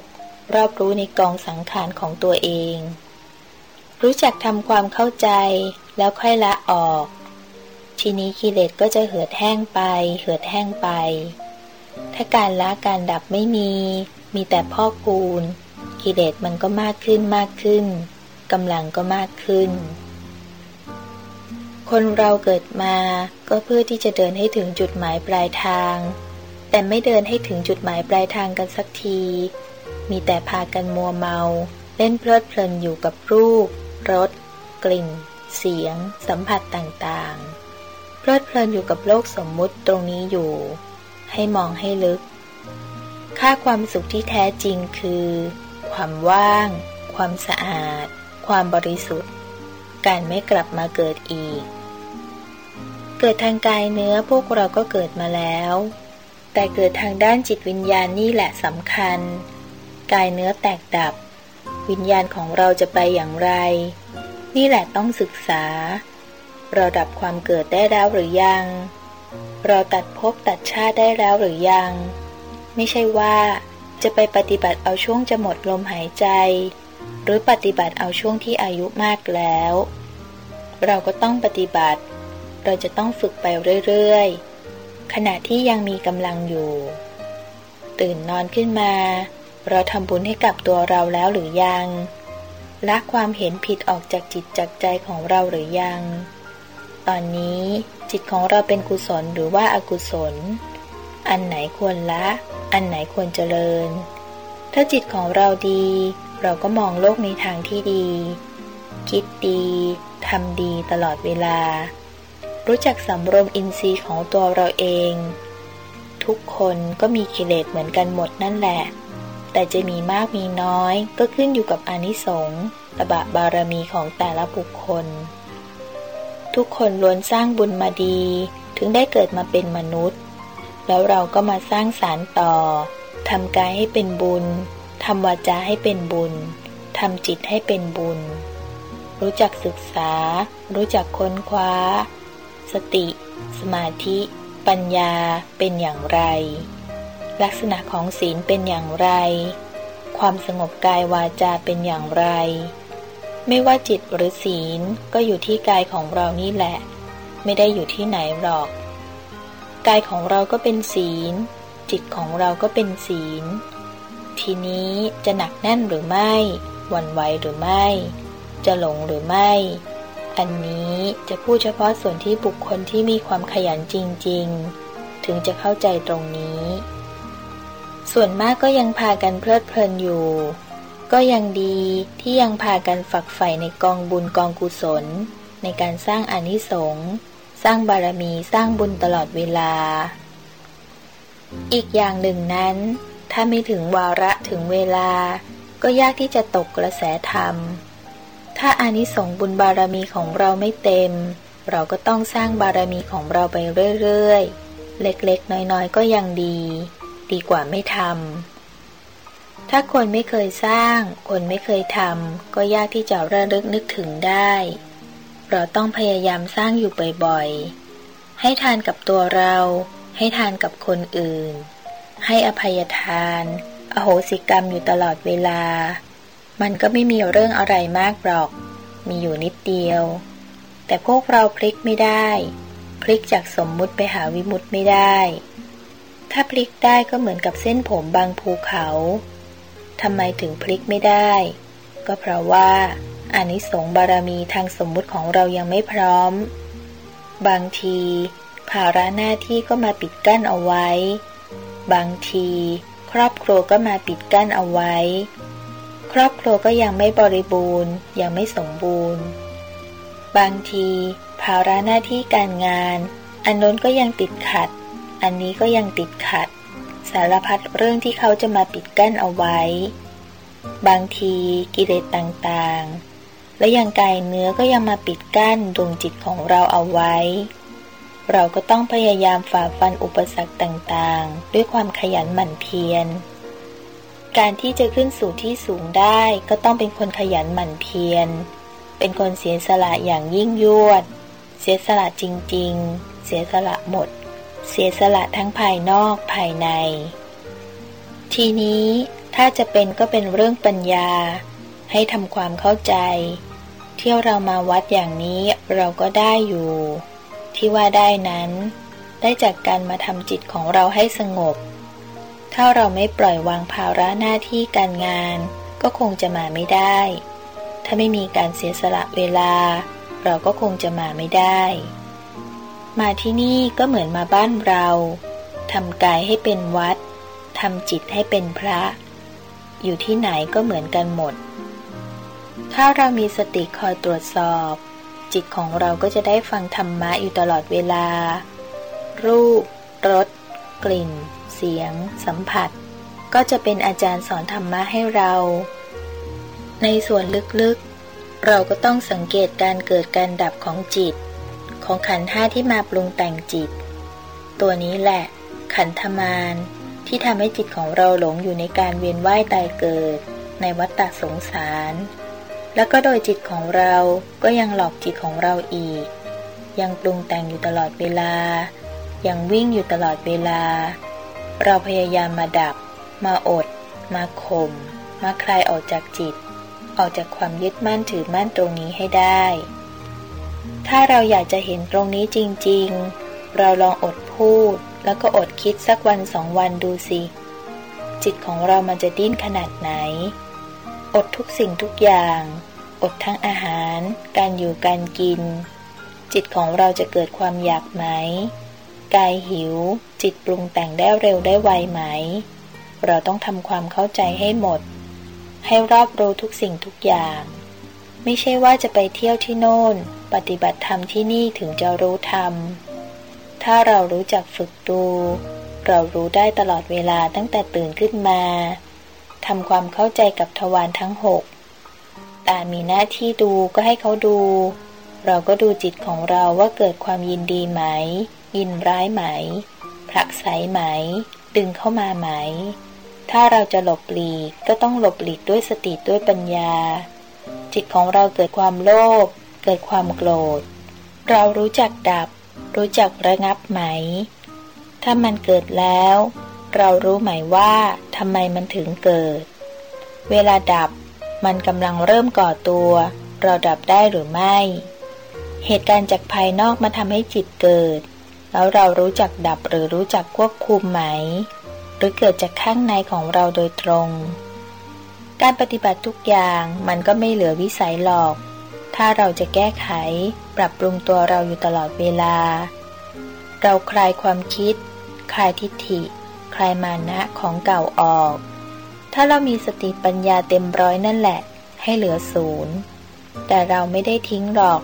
รอบรู้ในกองสังขารของตัวเอง รู้จักทำความเข้าใจแล้วค่อยละออก ทีนี้กิเลสก็จะเหือดแห้งไป เหือดแห้งไป ถ้าการละการดับไม่มี มีแต่พ่อกูล กิเลสมันก็มากขึ้นมากขึ้นกำลังก็มากขึ้น คนเราเกิดมาก็เพื่อที่จะเดินให้ถึงจุดหมายปลายทาง แต่ไม่เดินให้ถึงจุดหมายปลายทางกันสักที มีแต่พากันมัวเมา เล่นเพลิดเพลินอยู่กับรูป รส กลิ่น เสียง สัมผัสต่างๆ เพลิดเพลินอยู่กับโลกสมมุติตรงนี้อยู่ ให้มองให้ลึก ค่าความสุขที่แท้จริงคือ ความว่าง ความสะอาด ความบริสุทธิ์ การไม่กลับมาเกิดอีก เกิดทางกายเนื้อพวกเราก็เกิดมาแล้ว แต่เกิดทางด้านจิตวิญญาณนี่แหละสำคัญ กายเนื้อแตกดับ วิญญาณของเราจะไปอย่างไร นี่แหละต้องศึกษา เราดับความเกิดได้แล้วหรือยัง เราตัดภพตัดชาติได้แล้วหรือยัง ไม่ใช่ว่าจะไปปฏิบัติเอาช่วงจะหมดลมหายใจ หรือปฏิบัติเอาช่วงที่อายุมากแล้ว เราก็ต้องปฏิบัติ เราจะต้องฝึกไปเรื่อยๆ ขณะที่ยังมีกำลังอยู่ ตื่นนอนขึ้นมา เราทำบุญให้กับตัวเราแล้วหรือยังละความเห็นผิดออกจากจิตจากใจของเราหรือยัง ตอนนี้จิตของเราเป็นกุศลหรือว่าอากุศล อันไหนควรละ อันไหนควรเจริญ ถ้าจิตของเราดี เราก็มองโลกในทางที่ดี คิดดีทำดีตลอดเวลา รู้จักสำรวมอินทรีย์ของตัวเราเอง ทุกคนก็มีกิเลสเหมือนกันหมดนั่นแหละ แต่จะมีมากมีน้อยก็ขึ้นอยู่กับอนิสงส์ตบะบารมีของแต่ละบุคคล ทุกคนล้วนสร้างบุญมาดี ถึงได้เกิดมาเป็นมนุษย์ แล้วเราก็มาสร้างสารต่อทำกายให้เป็นบุญทำวาจาให้เป็นบุญทำจิตให้เป็นบุญ รู้จักศึกษา รู้จักค้นคว้า สติ สมาธิ ปัญญาเป็นอย่างไร ลักษณะของศีลเป็นอย่างไร ความสงบกายวาจาเป็นอย่างไร ไม่ว่าจิตหรือศีลก็อยู่ที่กายของเรานี่แหละ ไม่ได้อยู่ที่ไหนหรอก กายของเราก็เป็นศีล จิตของเราก็เป็นศีล ทีนี้จะหนักแน่นหรือไม่หวั่นไหวหรือไม่ จะหลงหรือไม่ อันนี้จะพูดเฉพาะส่วนที่บุคคลที่มีความขยันจริง ๆ ถึงจะเข้าใจตรงนี้ ส่วนมากก็ยังพากันเพลิดเพลินอยู่ ก็ยังดีที่ยังพากันฝักใฝ่ในกองบุญกองกุศล ในการสร้างอนิสงส์สร้างบารมีสร้างบุญตลอดเวลา อีกอย่างหนึ่งนั้น ถ้าไม่ถึงวาระถึงเวลา ก็ยากที่จะตกกระแสธรรม ถ้าอานิสงส์บุญบารมีของเราไม่เต็ม เราก็ต้องสร้างบารมีของเราไปเรื่อยๆ เล็กๆ น้อยๆ ก็ยังดี ดีกว่าไม่ทำ ถ้าคนไม่เคยสร้าง คนไม่เคยทำ ก็ยากที่จะระลึกนึกถึงได้ เราต้องพยายามสร้างอยู่บ่อยๆ ให้ทานกับตัวเรา ให้ทานกับคนอื่น ให้อภัยทาน อโหสิกรรมอยู่ตลอดเวลา มันก็ไม่มีเรื่องอะไรมากหรอก มีอยู่นิดเดียว แต่พวกเราพลิกไม่ได้ พลิกจากสมมุติไปหาวิมุติไม่ได้ ถ้าพลิกได้ก็เหมือนกับเส้นผมบางภูเขาทำไมถึงพลิกไม่ได้ ก็เพราะว่าอานิสงส์บารมีทางสมมุติของเรายังไม่พร้อม บางทีภาระหน้าที่ก็มาปิดกั้นเอาไว้ บางที ครอบครัวก็มาปิดกั้นเอาไว้ ครอบครัวก็ยังไม่บริบูรณ์ ยังไม่สมบูรณ์ บางที ภาระหน้าที่การงาน อันน้นก็ยังติดขัด อันนี้ก็ยังติดขัด สารพัดเรื่องที่เขาจะมาปิดกั้นเอาไว้ บางทีกิเลสต่างๆ และยังกายเนื้อก็ยังมาปิดกั้นดวงจิตของเราเอาไว้ เราก็ต้องพยายามฝ่าฟันอุปสรรคต่างๆ ด้วยความขยันหมั่นเพียรการที่จะขึ้นสู่ที่สูงได้ก็ต้องเป็นคนขยันหมั่นเพียร เป็นคนเสียสละอย่างยิ่งยวด เสียสละจริง ๆ เสียสละหมด เสียสละทั้งภายนอกภายใน ทีนี้ถ้าจะเป็นก็เป็นเรื่องปัญญา ให้ทำความเข้าใจที่เรามาวัดอย่างนี้เราก็ได้อยู่ ที่ว่าได้นั้น ได้จากการมาทำจิตของเราให้สงบ ถ้าเราไม่ปล่อยวางภาระหน้าที่การงาน ก็คงจะมาไม่ได้ ถ้าไม่มีการเสียสละเวลา เราก็คงจะมาไม่ได้ มาที่นี่ก็เหมือนมาบ้านเรา ทำกายให้เป็นวัด ทำจิตให้เป็นพระ อยู่ที่ไหนก็เหมือนกันหมด ถ้าเรามีสติคอยตรวจสอบ จิตของเราก็จะได้ฟังธรรมะอยู่ตลอดเวลา รูป รส กลิ่น เสียง สัมผัส ก็จะเป็นอาจารย์สอนธรรมะให้เรา ในส่วนลึกๆ เราก็ต้องสังเกตการเกิดการดับของจิต ของขันธ์ห้าที่มาปรุงแต่งจิต ตัวนี้แหละ ขันธมารที่ทำให้จิตของเราหลงอยู่ในการเวียนว่ายตายเกิด ในวัฏฏะสงสาร แล้วก็โดยจิตของเราก็ยังหลอกจิตของเราอีก ยังปรุงแต่งอยู่ตลอดเวลา ยังวิ่งอยู่ตลอดเวลา เราพยายามมาดับ มาอด มาข่มมาคลายออกจากจิต ออกจากความยึดมั่นถือมั่นตรงนี้ให้ได้ ถ้าเราอยากจะเห็นตรงนี้จริงๆ เราลองอดพูด แล้วก็อดคิดสักวันสองวันดูสิ จิตของเรามันจะดิ้นขนาดไหน อดทุกสิ่งทุกอย่าง อดทั้งอาหาร การอยู่การกิน จิตของเราจะเกิดความอยากไหม กายหิว จิตปรุงแต่งได้เร็วได้ไวไหม เราต้องทำความเข้าใจให้หมด ให้รอบรู้ทุกสิ่งทุกอย่าง ไม่ใช่ว่าจะไปเที่ยวที่โน่น ปฏิบัติธรรมที่นี่ถึงจะรู้ธรรม ถ้าเรารู้จักฝึกดู เรารู้ได้ตลอดเวลาตั้งแต่ตื่นขึ้นมาทำความเข้าใจกับทวารทั้งหกตามีหน้าที่ดูก็ให้เขาดู เราก็ดูจิตของเราว่าเกิดความยินดีไหม ยินร้ายไหมผลักไสไหม ดึงเข้ามาไหม ถ้าเราจะหลบหลีกก็ต้องหลบหลีกด้วยสติด้วยปัญญา จิตของเราเกิดความโลภเกิดความโกรธ เรารู้จักดับ รู้จักระงับไหม ถ้ามันเกิดแล้ว เรารู้ไหมว่าทำไมมันถึงเกิด เวลาดับมันกำลังเริ่มก่อตัว เราดับได้หรือไม่ เหตุการณ์จากภายนอกมาทำให้จิตเกิด แล้วเรารู้จักดับหรือรู้จักควบคุมไหม หรือเกิดจากข้างในของเราโดยตรง การปฏิบัติทุกอย่างมันก็ไม่เหลือวิสัยหรอก ถ้าเราจะแก้ไข ปรับปรุงตัวเราอยู่ตลอดเวลา เราคลายความคิด คลายทิฏฐิ คลายมานะของเก่าออก ถ้าเรามีสติปัญญาเต็มร้อยนั่นแหละ ให้เหลือศูนย์ แต่เราไม่ได้ทิ้งหรอก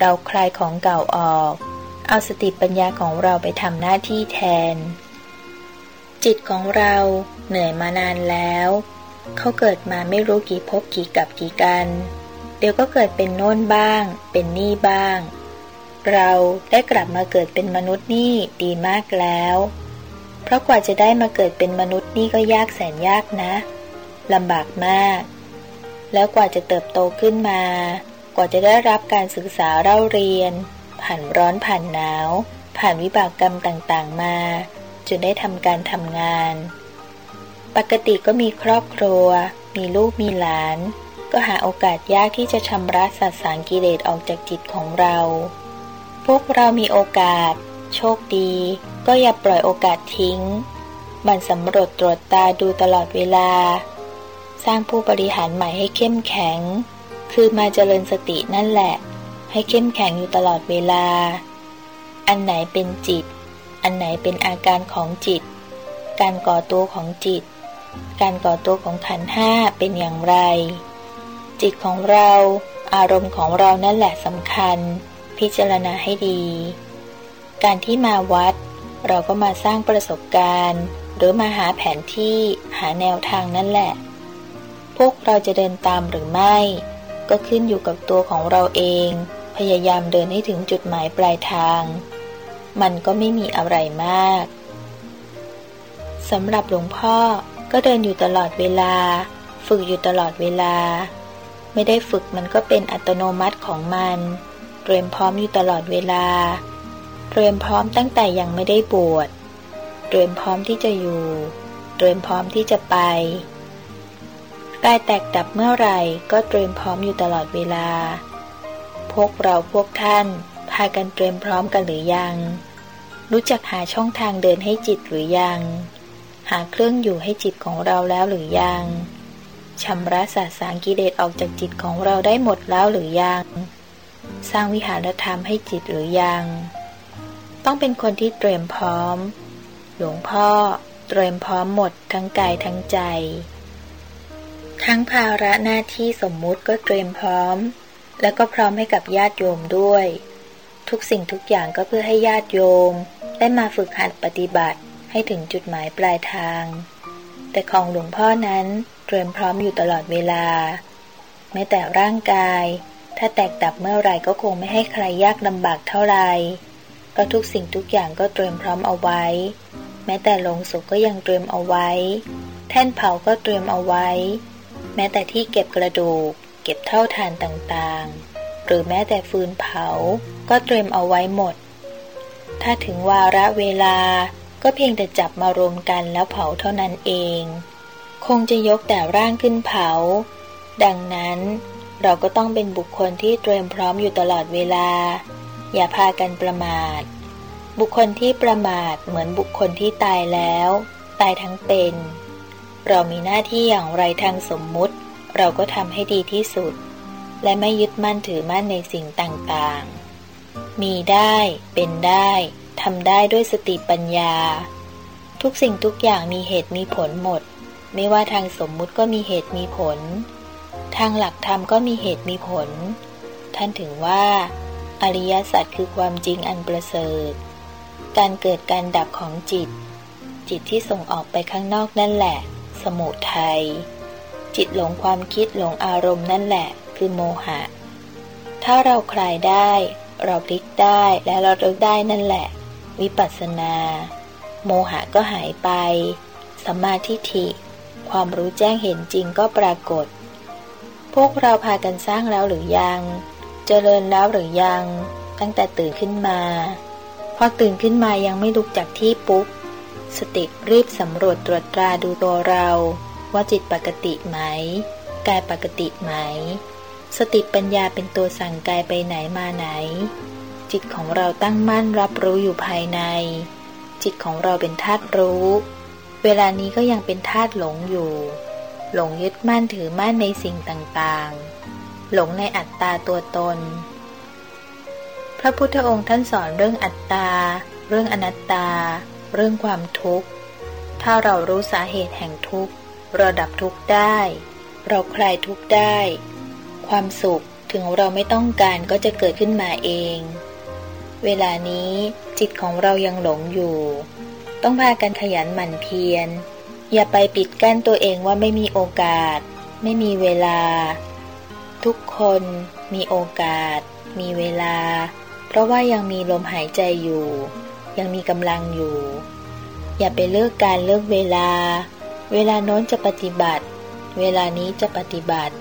เราคลายของเก่าออก เอาสติปัญญาของเราไปทำหน้าที่แทน จิตของเราเหนื่อยมานานแล้ว เขาเกิดมาไม่รู้กี่พบกี่กับกี่กัน เดี๋ยวก็เกิดเป็นโน่นบ้าง เป็นนี่บ้าง เราได้กลับมาเกิดเป็นมนุษย์นี่ดีมากแล้ว เพราะกว่าจะได้มาเกิดเป็นมนุษย์นี่ก็ยากแสนยากนะลำบากมาก แล้วกว่าจะเติบโตขึ้นมา กว่าจะได้รับการศึกษาเล่าเรียน ผ่านร้อนผ่านหนาว ผ่านวิบากกรรมต่างๆมาจนได้ทำการทำงาน ปกติก็มีครอบครัว มีลูกมีหลาน ก็หาโอกาสยากที่จะชำระสัสารกิเลสออกจากจิตของเรา พวกเรามีโอกาส โชคดี ก็อย่าปล่อยโอกาสทิ้ง มันสำรวจตรวจตาดูตลอดเวลา สร้างผู้บริหารใหม่ให้เข้มแข็ง คือมาเจริญสตินั่นแหละ ให้เข้มแข็งอยู่ตลอดเวลา อันไหนเป็นจิต อันไหนเป็นอาการของจิต การก่อตัวของจิต การก่อตัวของขันห้าเป็นอย่างไร จิตของเราอารมณ์ของเรานั่นแหละสำคัญ พิจารณาให้ดี การที่มาวัด เราก็มาสร้างประสบการณ์ หรือมาหาแผนที่หาแนวทางนั่นแหละ พวกเราจะเดินตามหรือไม่ ก็ขึ้นอยู่กับตัวของเราเอง พยายามเดินให้ถึงจุดหมายปลายทาง มันก็ไม่มีอะไรมากสำหรับหลวงพ่อ ก็เดินอยู่ตลอดเวลา ฝึกอยู่ตลอดเวลา ไม่ได้ฝึกมันก็เป็นอัตโนมัติของมัน เตรียมพร้อมอยู่ตลอดเวลา เตรียมพร้อมตั้งแต่ยังไม่ได้บวช เตรียมพร้อมที่จะอยู่ เตรียมพร้อมที่จะไปกายแตกดับเมื่อไหร่ก็เตรียมพร้อมอยู่ตลอดเวลา พวกเราพวกท่าน พากันเตรียมพร้อมกันหรือยัง รู้จักหาช่องทางเดินให้จิตหรือยัง หาเครื่องอยู่ให้จิตของเราแล้วหรือยังชำระสาสางกิเลสออกจากจิตของเราได้หมดแล้วหรือยัง สร้างวิหารธรรมให้จิตหรือยัง ต้องเป็นคนที่เตรียมพร้อม หลวงพ่อเตรียมพร้อมหมดทั้งกายทั้งใจ ทั้งภาระหน้าที่สมมุติก็เตรียมพร้อม แล้วก็พร้อมให้กับญาติโยมด้วย ทุกสิ่งทุกอย่างก็เพื่อให้ญาติโยม ได้มาฝึกหัดปฏิบัติ ให้ถึงจุดหมายปลายทาง แต่ของหลวงพ่อนั้นเตรียมพร้อมอยู่ตลอดเวลา แม้แต่ร่างกาย ถ้าแตกดับเมื่อไรก็คงไม่ให้ใครยากลำบากเท่าไรก็ทุกสิ่งทุกอย่างก็เตรียมพร้อมเอาไว้ แม้แต่ลงศพก็ยังเตรียมเอาไว้ แท่นเผาก็เตรียมเอาไว้ แม้แต่ที่เก็บกระดูก เก็บเท่าทานต่างๆ หรือแม้แต่ฟืนเผาก็เตรียมเอาไว้หมดถ้าถึงวาระเวลา ก็เพียงแต่จับมารวมกันแล้วเผาเท่านั้นเอง คงจะยกแต่ร่างขึ้นเผา ดังนั้นเราก็ต้องเป็นบุคคลที่เตรียมพร้อมอยู่ตลอดเวลา อย่าพากันประมาท บุคคลที่ประมาทเหมือนบุคคลที่ตายแล้ว ตายทั้งเป็น เรามีหน้าที่อย่างไรทางสมมุติ เราก็ทำให้ดีที่สุด และไม่ยึดมั่นถือมั่นในสิ่งต่างๆ มีได้เป็นได้ ทำได้ด้วยสติปัญญา ทุกสิ่งทุกอย่างมีเหตุมีผลหมด ไม่ว่าทางสมมุติก็มีเหตุมีผล ทางหลักธรรมก็มีเหตุมีผล ท่านถึงว่า อริยสัจคือความจริงอันประเสริฐ การเกิดการดับของจิต จิตที่ส่งออกไปข้างนอกนั่นแหละ สมุทัยจิตหลงความคิดหลงอารมณ์นั่นแหละ คือโมหะ ถ้าเราคลายได้ เราพลิกได้และเราเลิกได้นั่นแหละ วิปัสสนา โมหะก็หายไป สัมมาทิฏฐิ ความรู้แจ้งเห็นจริงก็ปรากฏ พวกเราพากันสร้างแล้วหรือยัง เจริญแล้วหรือยัง ตั้งแต่ตื่นขึ้นมา พอตื่นขึ้นมายังไม่ลุกจากที่ปุ๊บ สติรีบสำรวจตรวจตราดูตัวเรา ว่าจิตปกติไหม กายปกติไหม สติปัญญาเป็นตัวสั่งกายไปไหนมาไหน จิตของเราตั้งมั่นรับรู้อยู่ภายใน จิตของเราเป็นธาตุรู้ เวลานี้ก็ยังเป็นธาตุหลงอยู่ หลงยึดมั่นถือมั่นในสิ่งต่างๆ หลงในอัตตาตัวตน พระพุทธองค์ท่านสอนเรื่องอัตตา เรื่องอนัตตา เรื่องความทุกข์ ถ้าเรารู้สาเหตุแห่งทุกข์เราดับทุกข์ได้ เราคลายทุกข์ได้ ความสุขถึงเราไม่ต้องการก็จะเกิดขึ้นมาเอง เวลานี้จิตของเรายังหลงอยู่ ต้องพากันขยันหมั่นเพียร อย่าไปปิดกั้นตัวเองว่าไม่มีโอกาส ไม่มีเวลา ทุกคนมีโอกาส มีเวลา เพราะว่ายังมีลมหายใจอยู่ ยังมีกำลังอยู่ อย่าไปเลือกการเลือกเวลา เวลาโน้นจะปฏิบัติ เวลานี้จะปฏิบัติ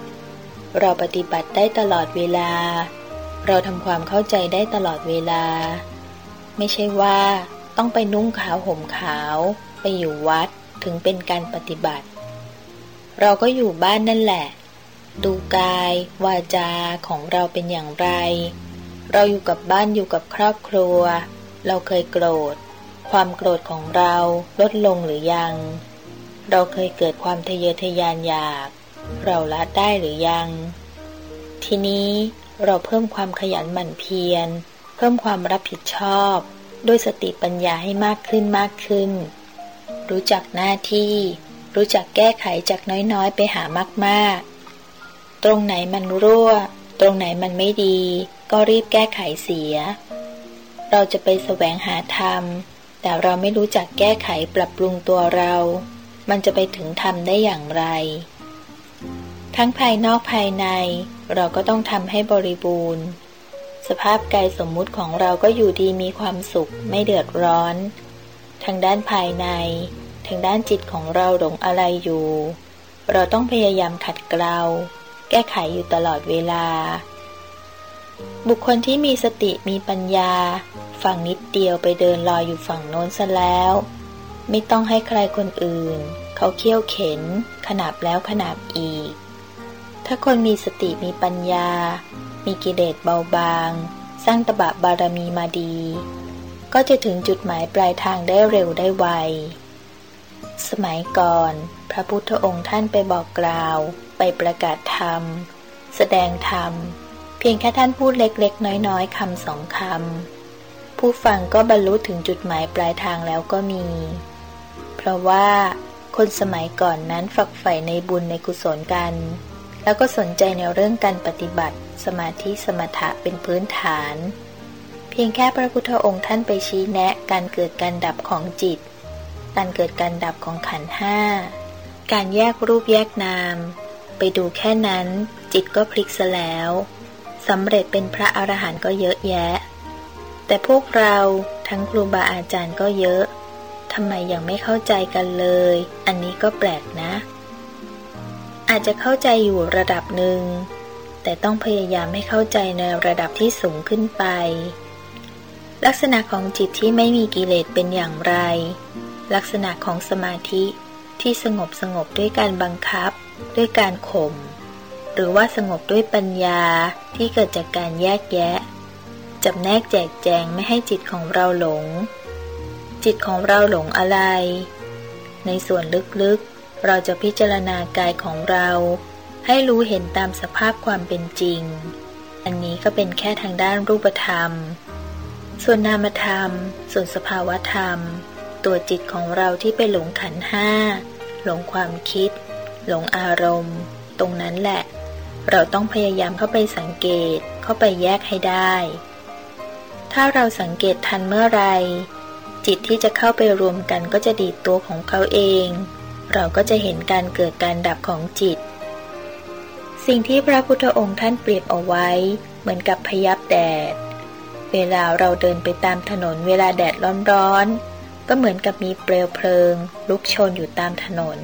เราปฏิบัติได้ตลอดเวลา เราทำความเข้าใจได้ตลอดเวลา ไม่ใช่ว่าต้องไปนุ่งขาวห่มขาว ไปอยู่วัดถึงเป็นการปฏิบัติ เราก็อยู่บ้านนั่นแหละ ดูกาย วาจาของเราเป็นอย่างไร เราอยู่กับบ้านอยู่กับครอบครัว เราเคยโกรธ ความโกรธของเราลดลงหรือยัง เราเคยเกิดความทะเยอทะยานอยาก เราละได้หรือยัง ทีนี้ เราเพิ่มความขยันหมั่นเพียร เพิ่มความรับผิดชอบ ด้วยสติปัญญาให้มากขึ้นมากขึ้น รู้จักหน้าที่ รู้จักแก้ไขจากน้อยๆ ไปหามากๆ ตรงไหนมันรั่ว ตรงไหนมันไม่ดี ก็รีบแก้ไขเสีย เราจะไปแสวงหาธรรม แต่เราไม่รู้จักแก้ไขปรับปรุงตัวเรา มันจะไปถึงธรรมได้อย่างไร ทั้งภายนอกภายใน เราก็ต้องทำให้บริบูรณ์ สภาพกายสมมุติของเราก็อยู่ดีมีความสุขไม่เดือดร้อน ทางด้านภายใน ทางด้านจิตของเราหลงอะไรอยู่ เราต้องพยายามขัดเกลา แก้ไขอยู่ตลอดเวลา บุคคลที่มีสติมีปัญญา ฝั่งนิดเดียวไปเดินลอยอยู่ฝั่งโน้นซะแล้ว ไม่ต้องให้ใครคนอื่น เขาเคี่ยวเข็น ขนาบแล้วขนาบอีก ถ้าคนมีสติมีปัญญา มีกิเลสเบาบาง สร้างตบะบารมีมาดี ก็จะถึงจุดหมายปลายทางได้เร็วได้ไว สมัยก่อน พระพุทธองค์ท่านไปบอกกล่าว ไปประกาศธรรม แสดงธรรม เพียงแค่ท่านพูดเล็กๆ น้อยๆคำสองคำผู้ฟังก็บรรลุถึงจุดหมายปลายทางแล้วก็มี เพราะว่าคนสมัยก่อนนั้นฝักใฝ่ในบุญในกุศลกัน แล้วก็สนใจในเรื่องการปฏิบัติ สมาธิสมถะเป็นพื้นฐาน เพียงแค่พระพุทธองค์ท่านไปชี้แนะการเกิดการดับของจิต การเกิดการดับของขันห้า การแยกรูปแยกนาม ไปดูแค่นั้น จิตก็พลิกซะแล้วสำเร็จเป็นพระอรหันต์ก็เยอะแยะ แต่พวกเราทั้งครูบาอาจารย์ก็เยอะทำไมยังไม่เข้าใจกันเลย อันนี้ก็แปลกนะ อาจจะเข้าใจอยู่ระดับหนึ่ง แต่ต้องพยายามให้เข้าใจในระดับที่สูงขึ้นไป ลักษณะของจิตที่ไม่มีกิเลสเป็นอย่างไร ลักษณะของสมาธิที่สงบสงบด้วยการบังคับ ด้วยการข่มหรือว่าสงบด้วยปัญญาที่เกิดจากการแยกแยะจับแนกแจกแจงไม่ให้จิตของเราหลง จิตของเราหลงอะไร ในส่วนลึก เราจะพิจารณากายของเรา ให้รู้เห็นตามสภาพความเป็นจริง อันนี้ก็เป็นแค่ทางด้านรูปธรรม ส่วนนามธรรม ส่วนสภาวธรรม ตัวจิตของเราที่ไปหลงขันห้า หลงความคิด หลงอารมณ์ ตรงนั้นแหละ เราต้องพยายามเข้าไปสังเกต เข้าไปแยกให้ได้ ถ้าเราสังเกตทันเมื่อไรจิตที่จะเข้าไปรวมกันก็จะดีดตัวของเขาเอง เราก็จะเห็นการเกิดการดับของจิต สิ่งที่พระพุทธองค์ท่านเปรียบเอาไว้ เหมือนกับพยับแดด เวลาเราเดินไปตามถนนเวลาแดดร้อนๆ ก็เหมือนกับมีเปลวเพลิง ลุกโชนอยู่ตามถนน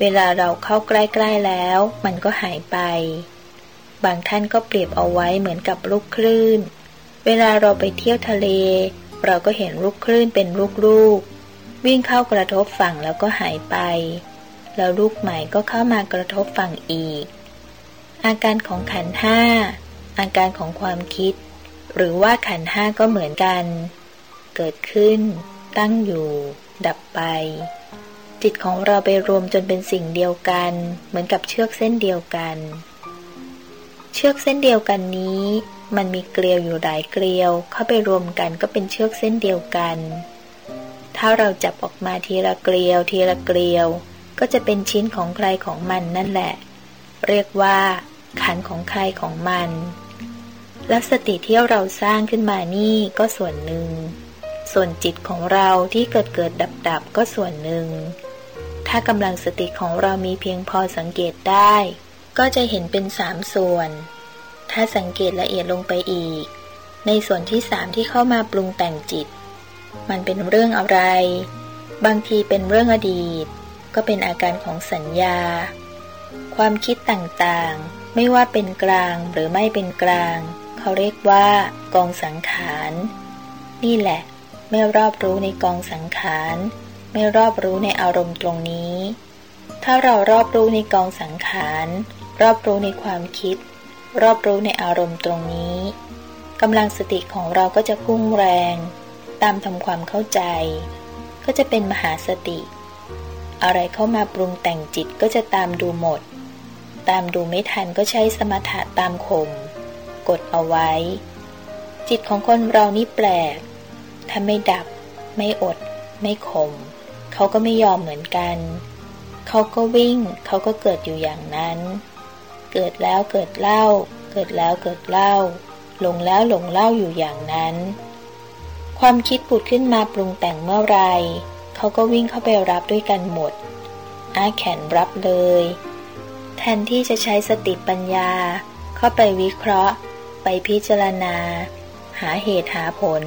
เวลาเราเข้าใกล้ๆแล้ว มันก็หายไป บางท่านก็เปรียบเอาไว้เหมือนกับลูกคลื่น เวลาเราไปเที่ยวทะเล เราก็เห็นลูกคลื่นเป็นลูก วิ่งเข้ากระทบฝั่งแล้วก็หายไป แล้วลูกใหม่ก็เข้ามากระทบฝั่งอีก อาการของขันห้าอาการของความคิด หรือว่าขันห้าก็เหมือนกัน เกิดขึ้น ตั้งอยู่ ดับไป จิตของเราไปรวมจนเป็นสิ่งเดียวกัน เหมือนกับเชือกเส้นเดียวกัน เชือกเส้นเดียวกันนี้ มันมีเกลียวอยู่หลายเกลียว เข้าไปรวมกันก็เป็นเชือกเส้นเดียวกัน ถ้าเราจับออกมาทีละเกลียว ทีละเกลียว ก็จะเป็นชิ้นของใครของมันนั่นแหละ เรียกว่า ขันของใครของมัน และสติที่เราสร้างขึ้นมานี่ก็ส่วนหนึ่ง ส่วนจิตของเราที่เกิดเกิดดับดับก็ส่วนหนึ่ง ถ้ากำลังสติของเรามีเพียงพอสังเกตได้ ก็จะเห็นเป็นสามส่วน ถ้าสังเกตละเอียดลงไปอีก ในส่วนที่สามที่เข้ามาปรุงแต่งจิต มันเป็นเรื่องอะไร บางทีเป็นเรื่องอดีต ก็เป็นอาการของสัญญา ความคิดต่างๆ ไม่ว่าเป็นกลางหรือไม่เป็นกลาง เขาเรียกว่ากองสังขาร นี่แหละ ไม่รอบรู้ในกองสังขาร ไม่รอบรู้ในอารมณ์ตรงนี้ ถ้าเรารอบรู้ในกองสังขาร รอบรู้ในความคิด รอบรู้ในอารมณ์ตรงนี้กำลังสติของเราก็จะพุ่งแรง ตามทำความเข้าใจ ก็จะเป็นมหาสติ อะไรเข้ามาปรุงแต่งจิตก็จะตามดูหมด ตามดูไม่ทันก็ใช้สมถะตามข่มกดเอาไว้ จิตของคนเรานี่แปลก ถ้าไม่ดับ ไม่อด ไม่ข่มเขาก็ไม่ยอมเหมือนกัน เขาก็วิ่ง เขาก็เกิดอยู่อย่างนั้น เกิดแล้วเกิดเล่า เกิดแล้วเกิดเล่า หลงแล้วหลงเล่าอยู่อย่างนั้น ความคิดผุดขึ้นมาปรุงแต่งเมื่อไร เขาก็วิ่งเข้าไปรับด้วยกันหมด อาแขนรับเลย แทนที่จะใช้สติปัญญา เข้าไปวิเคราะห์ ไปพิจารณา หาเหตุหาผล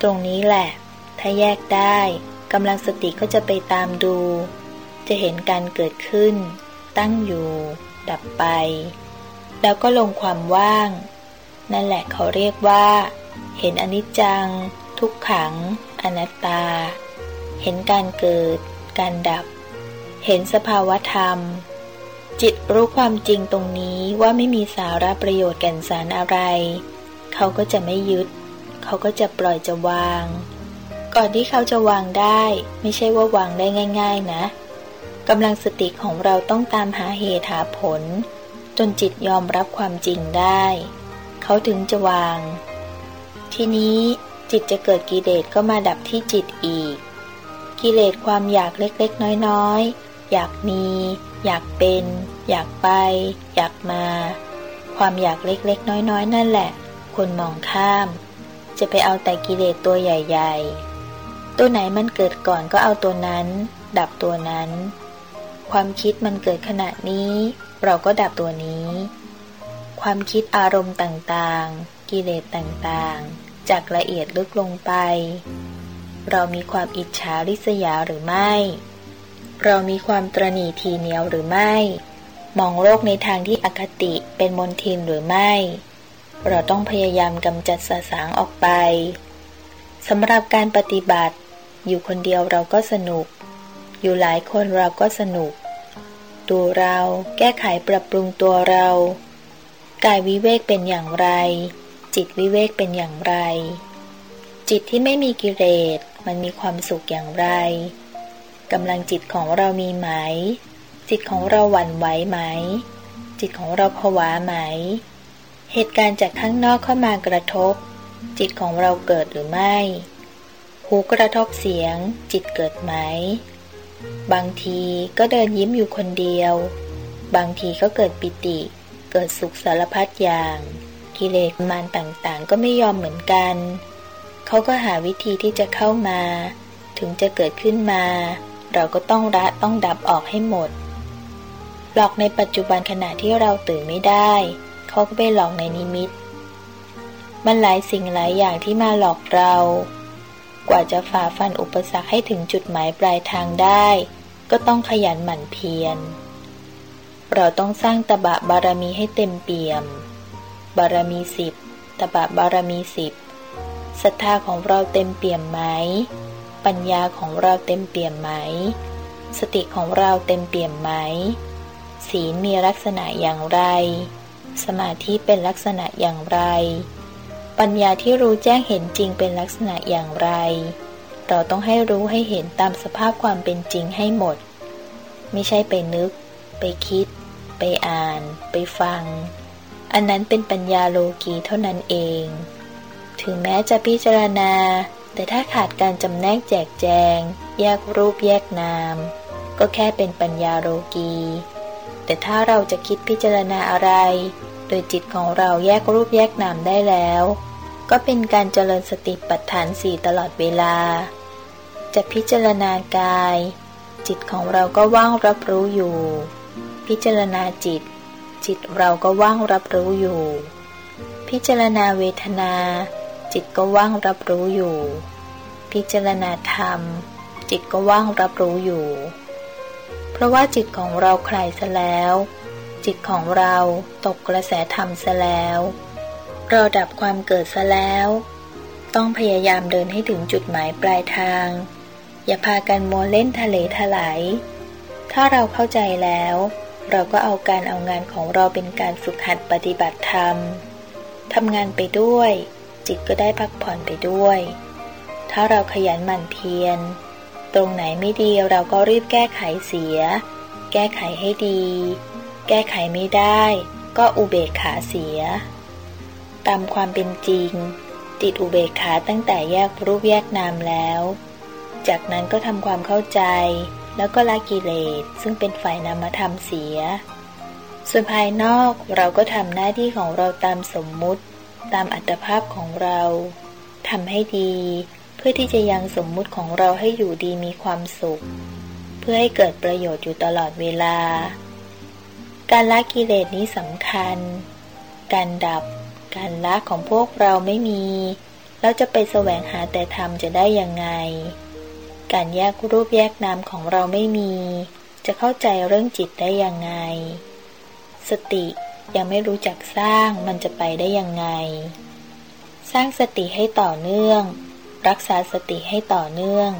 ตรงนี้แหละ ถ้าแยกได้กำลังสติก็จะไปตามดู จะเห็นการเกิดขึ้น ตั้งอยู่ ดับไป แล้วก็ลงความว่าง นั่นแหละเขาเรียกว่า เห็นอนิจจัง ทุกขัง อนัตตา เห็นการเกิด การดับ เห็นสภาวธรรม จิตรู้ความจริงตรงนี้ว่าไม่มีสาระประโยชน์แก่นสารอะไร เขาก็จะไม่ยึด เขาก็จะปล่อยจะวาง ก่อนที่เขาจะวางได้ ไม่ใช่ว่าวางได้ง่าย ๆ นะกำลังสติของเราต้องตามหาเหตุหาผล จนจิตยอมรับความจริงได้ เขาถึงจะวาง ทีนี้จิตจะเกิดกิเลสก็มาดับที่จิตอีก กิเลสความอยากเล็กๆ น้อยๆ อยากมี อยากเป็น อยากไป อยากมา ความอยากเล็กๆ น้อยๆ นั่นแหละ คนมองข้าม จะไปเอาแต่กิเลสตัวใหญ่ๆ ตัวไหนมันเกิดก่อนก็เอาตัวนั้น ดับตัวนั้น ความคิดมันเกิดขณะนี้ เราก็ดับตัวนี้ ความคิดอารมณ์ต่างๆ กิเลสต่างๆ จากละเอียดลึกลงไป เรามีความอิจฉาริษยาหรือไม่ เรามีความตรณีทีเหนียวหรือไม่ มองโลกในทางที่อคติเป็นมนทินหรือไม่ เราต้องพยายามกำจัดสาสางออกไปสำหรับการปฏิบัติ อยู่คนเดียวเราก็สนุก อยู่หลายคนเราก็สนุก ดูเราแก้ไขปรับปรุงตัวเรา กายวิเวกเป็นอย่างไร จิตวิเวกเป็นอย่างไร จิตที่ไม่มีกิเลสมันมีความสุขอย่างไรกำลังจิตของเรามีไหม จิตของเราหวั่นไหวไหม จิตของเราผวาไหม เหตุการณ์จากข้างนอกเข้ามากระทบ จิตของเราเกิดหรือไม่ หูกระทบเสียง จิตเกิดไหม บางทีก็เดินยิ้มอยู่คนเดียว บางทีก็เกิดปิติ เกิดสุขสารพัดอย่าง กิเลสมารต่างๆ ก็ไม่ยอมเหมือนกัน เขาก็หาวิธีที่จะเข้ามา ถึงจะเกิดขึ้นมา เราก็ต้องละต้องดับออกให้หมด หลอกในปัจจุบันขณะที่เราตื่นไม่ได้ เขาก็ไปหลอกในนิมิต มันหลายสิ่งหลายอย่างที่มาหลอกเรา กว่าจะฝ่าฟันอุปสรรคให้ถึงจุดหมายปลายทางได้ ก็ต้องขยันหมั่นเพียรเราต้องสร้างตบะบารมีให้เต็มเปี่ยม บารมีสิบตบะบารมีสิบศรัทธาของเราเต็มเปี่ยมไหม ปัญญาของเราเต็มเปี่ยมไหม สติของเราเต็มเปี่ยมไหม ศีลมีลักษณะอย่างไร สมาธิเป็นลักษณะอย่างไร ปัญญาที่รู้แจ้งเห็นจริงเป็นลักษณะอย่างไร เราต้องให้รู้ให้เห็นตามสภาพความเป็นจริงให้หมด ไม่ใช่ไปนึก ไปคิด ไปอ่าน ไปฟัง อันนั้นเป็นปัญญาโลกีเท่านั้นเอง ถึงแม้จะพิจารณา แต่ถ้าขาดการจำแนกแจกแจง แยกรูปแยกนาม ก็แค่เป็นปัญญาโลกี แต่ถ้าเราจะคิดพิจารณาอะไร โดยจิตของเราแยกรูปแยกนามได้แล้ว ก็เป็นการเจริญสติปัฏฐานสี่ตลอดเวลา จะพิจารณากาย จิตของเราก็ว่างรับรู้อยู่ พิจารณาจิต จิตเราก็ว่างรับรู้อยู่ พิจารณาเวทนา จิตก็ว่างรับรู้อยู่ พิจารณาธรรม จิตก็ว่างรับรู้อยู่ เพราะว่าจิตของเราคลายซะแล้ว จิตของเราตกกระแสธรรมซะแล้วเราดับความเกิดซะแล้ว ต้องพยายามเดินให้ถึงจุดหมายปลายทาง อย่าพากันมัวเล่นทะเลทลายถ้าเราเข้าใจแล้ว เราก็เอาการเอางานของเราเป็นการฝึกหัดปฏิบัติธรรมทำงานไปด้วย จิตก็ได้พักผ่อนไปด้วย ถ้าเราขยันหมั่นเพียร ตรงไหนไม่ดีเราก็รีบแก้ไขเสีย แก้ไขให้ดี แก้ไขไม่ได้ ก็อุเบกขาเสีย ตามความเป็นจริงจิตอุเบกขาตั้งแต่แยกรูปแยกนามแล้ว จากนั้นก็ทำความเข้าใจ แล้วก็ละกิเลสซึ่งเป็นฝ่ายนามธรรมเสีย ส่วนภายนอกเราก็ทำหน้าที่ของเราตามสมมุติ ตามอัตภาพของเราทำให้ดี เพื่อที่จะยังสมมุติของเราให้อยู่ดีมีความสุข เพื่อให้เกิดประโยชน์อยู่ตลอดเวลา การละกิเลสนี้สำคัญ การดับ การละของพวกเราไม่มีแล้วจะไปแสวงหาแต่ธรรมจะได้ยังไง การแยกรูปแยกนามของเราไม่มี จะเข้าใจเรื่องจิตได้ยังไง สติยังไม่รู้จักสร้างมันจะไปได้ยังไง สร้างสติให้ต่อเนื่อง รักษาสติให้ต่อเนื่อง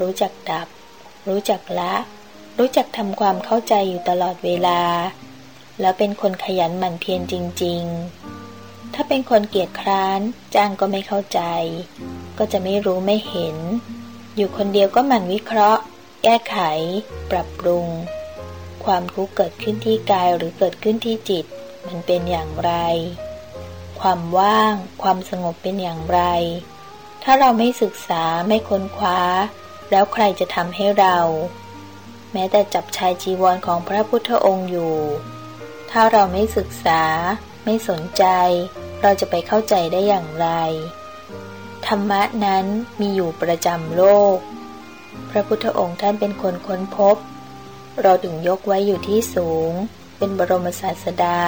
รู้จักดับ รู้จักละ รู้จักทำความเข้าใจอยู่ตลอดเวลา แล้วเป็นคนขยันหมั่นเพียรจริง ๆ ถ้าเป็นคนเกียจคร้านจ้างก็ไม่เข้าใจ ก็จะไม่รู้ไม่เห็น อยู่คนเดียวก็หมั่นวิเคราะห์ แก้ไข ปรับปรุง ความทุกข์เกิดขึ้นที่กายหรือเกิดขึ้นที่จิต มันเป็นอย่างไร ความว่าง ความสงบเป็นอย่างไร ถ้าเราไม่ศึกษาไม่ค้นคว้า แล้วใครจะทำให้เรา แม้แต่จับชายจีวรของพระพุทธองค์อยู่ ถ้าเราไม่ศึกษา ไม่สนใจ เราจะไปเข้าใจได้อย่างไร ธรรมะนั้นมีอยู่ประจำโลก พระพุทธองค์ท่านเป็นคนค้นพบ เราถึงยกไว้อยู่ที่สูง เป็นบรมศาสดา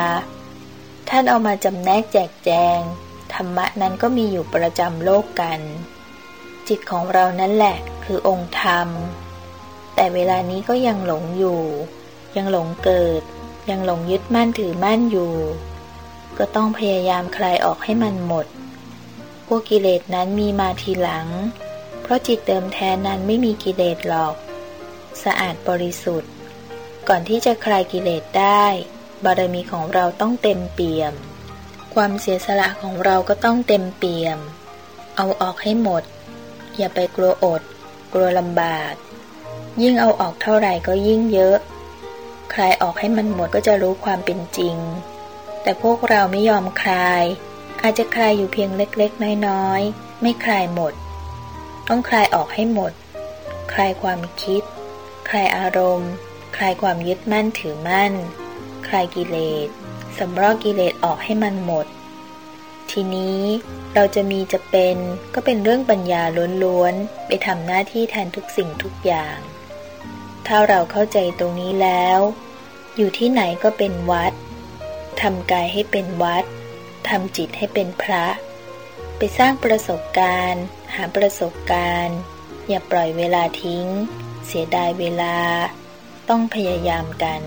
ท่านเอามาจำแนกแจกแจง ธรรมะนั้นก็มีอยู่ประจำโลกกัน จิตของเรานั่นแหละคือองค์ธรรม แต่เวลานี้ก็ยังหลงอยู่ ยังหลงเกิด ยังหลงยึดมั่นถือมั่นอยู่ ก็ต้องพยายามคลายออกให้มันหมด พวกกิเลสนั้นมีมาทีหลัง เพราะจิตเดิมแท้นั้นไม่มีกิเลสหรอก สะอาดบริสุทธิ์ ก่อนที่จะคลายกิเลสได้ บารมีของเราต้องเต็มเปี่ยม ความเสียสละของเราก็ต้องเต็มเปี่ยม เอาออกให้หมด อย่าไปกลัวอด กลัวลำบาก ยิ่งเอาออกเท่าไหร่ก็ยิ่งเยอะ คลายออกให้มันหมดก็จะรู้ความเป็นจริง แต่พวกเราไม่ยอมคลาย อาจจะคลายอยู่เพียงเล็กๆ น้อยๆ ไม่คลายหมด ต้องคลายออกให้หมด คลายความคิด คลายอารมณ์ คลายความยึดมั่นถือมั่น คลายกิเลสสำรอกกิเลสออกให้มันหมด ทีนี้เราจะมีจะเป็นก็เป็นเรื่องปัญญาล้วนๆ ไปทำหน้าที่แทนทุกสิ่งทุกอย่าง ถ้าเราเข้าใจตรงนี้แล้ว อยู่ที่ไหนก็เป็นวัดทำกายให้เป็นวัด ทำจิตให้เป็นพระ ไปสร้างประสบการณ์ หาประสบการณ์ อย่าปล่อยเวลาทิ้ง เสียดายเวลา ต้องพยายามกัน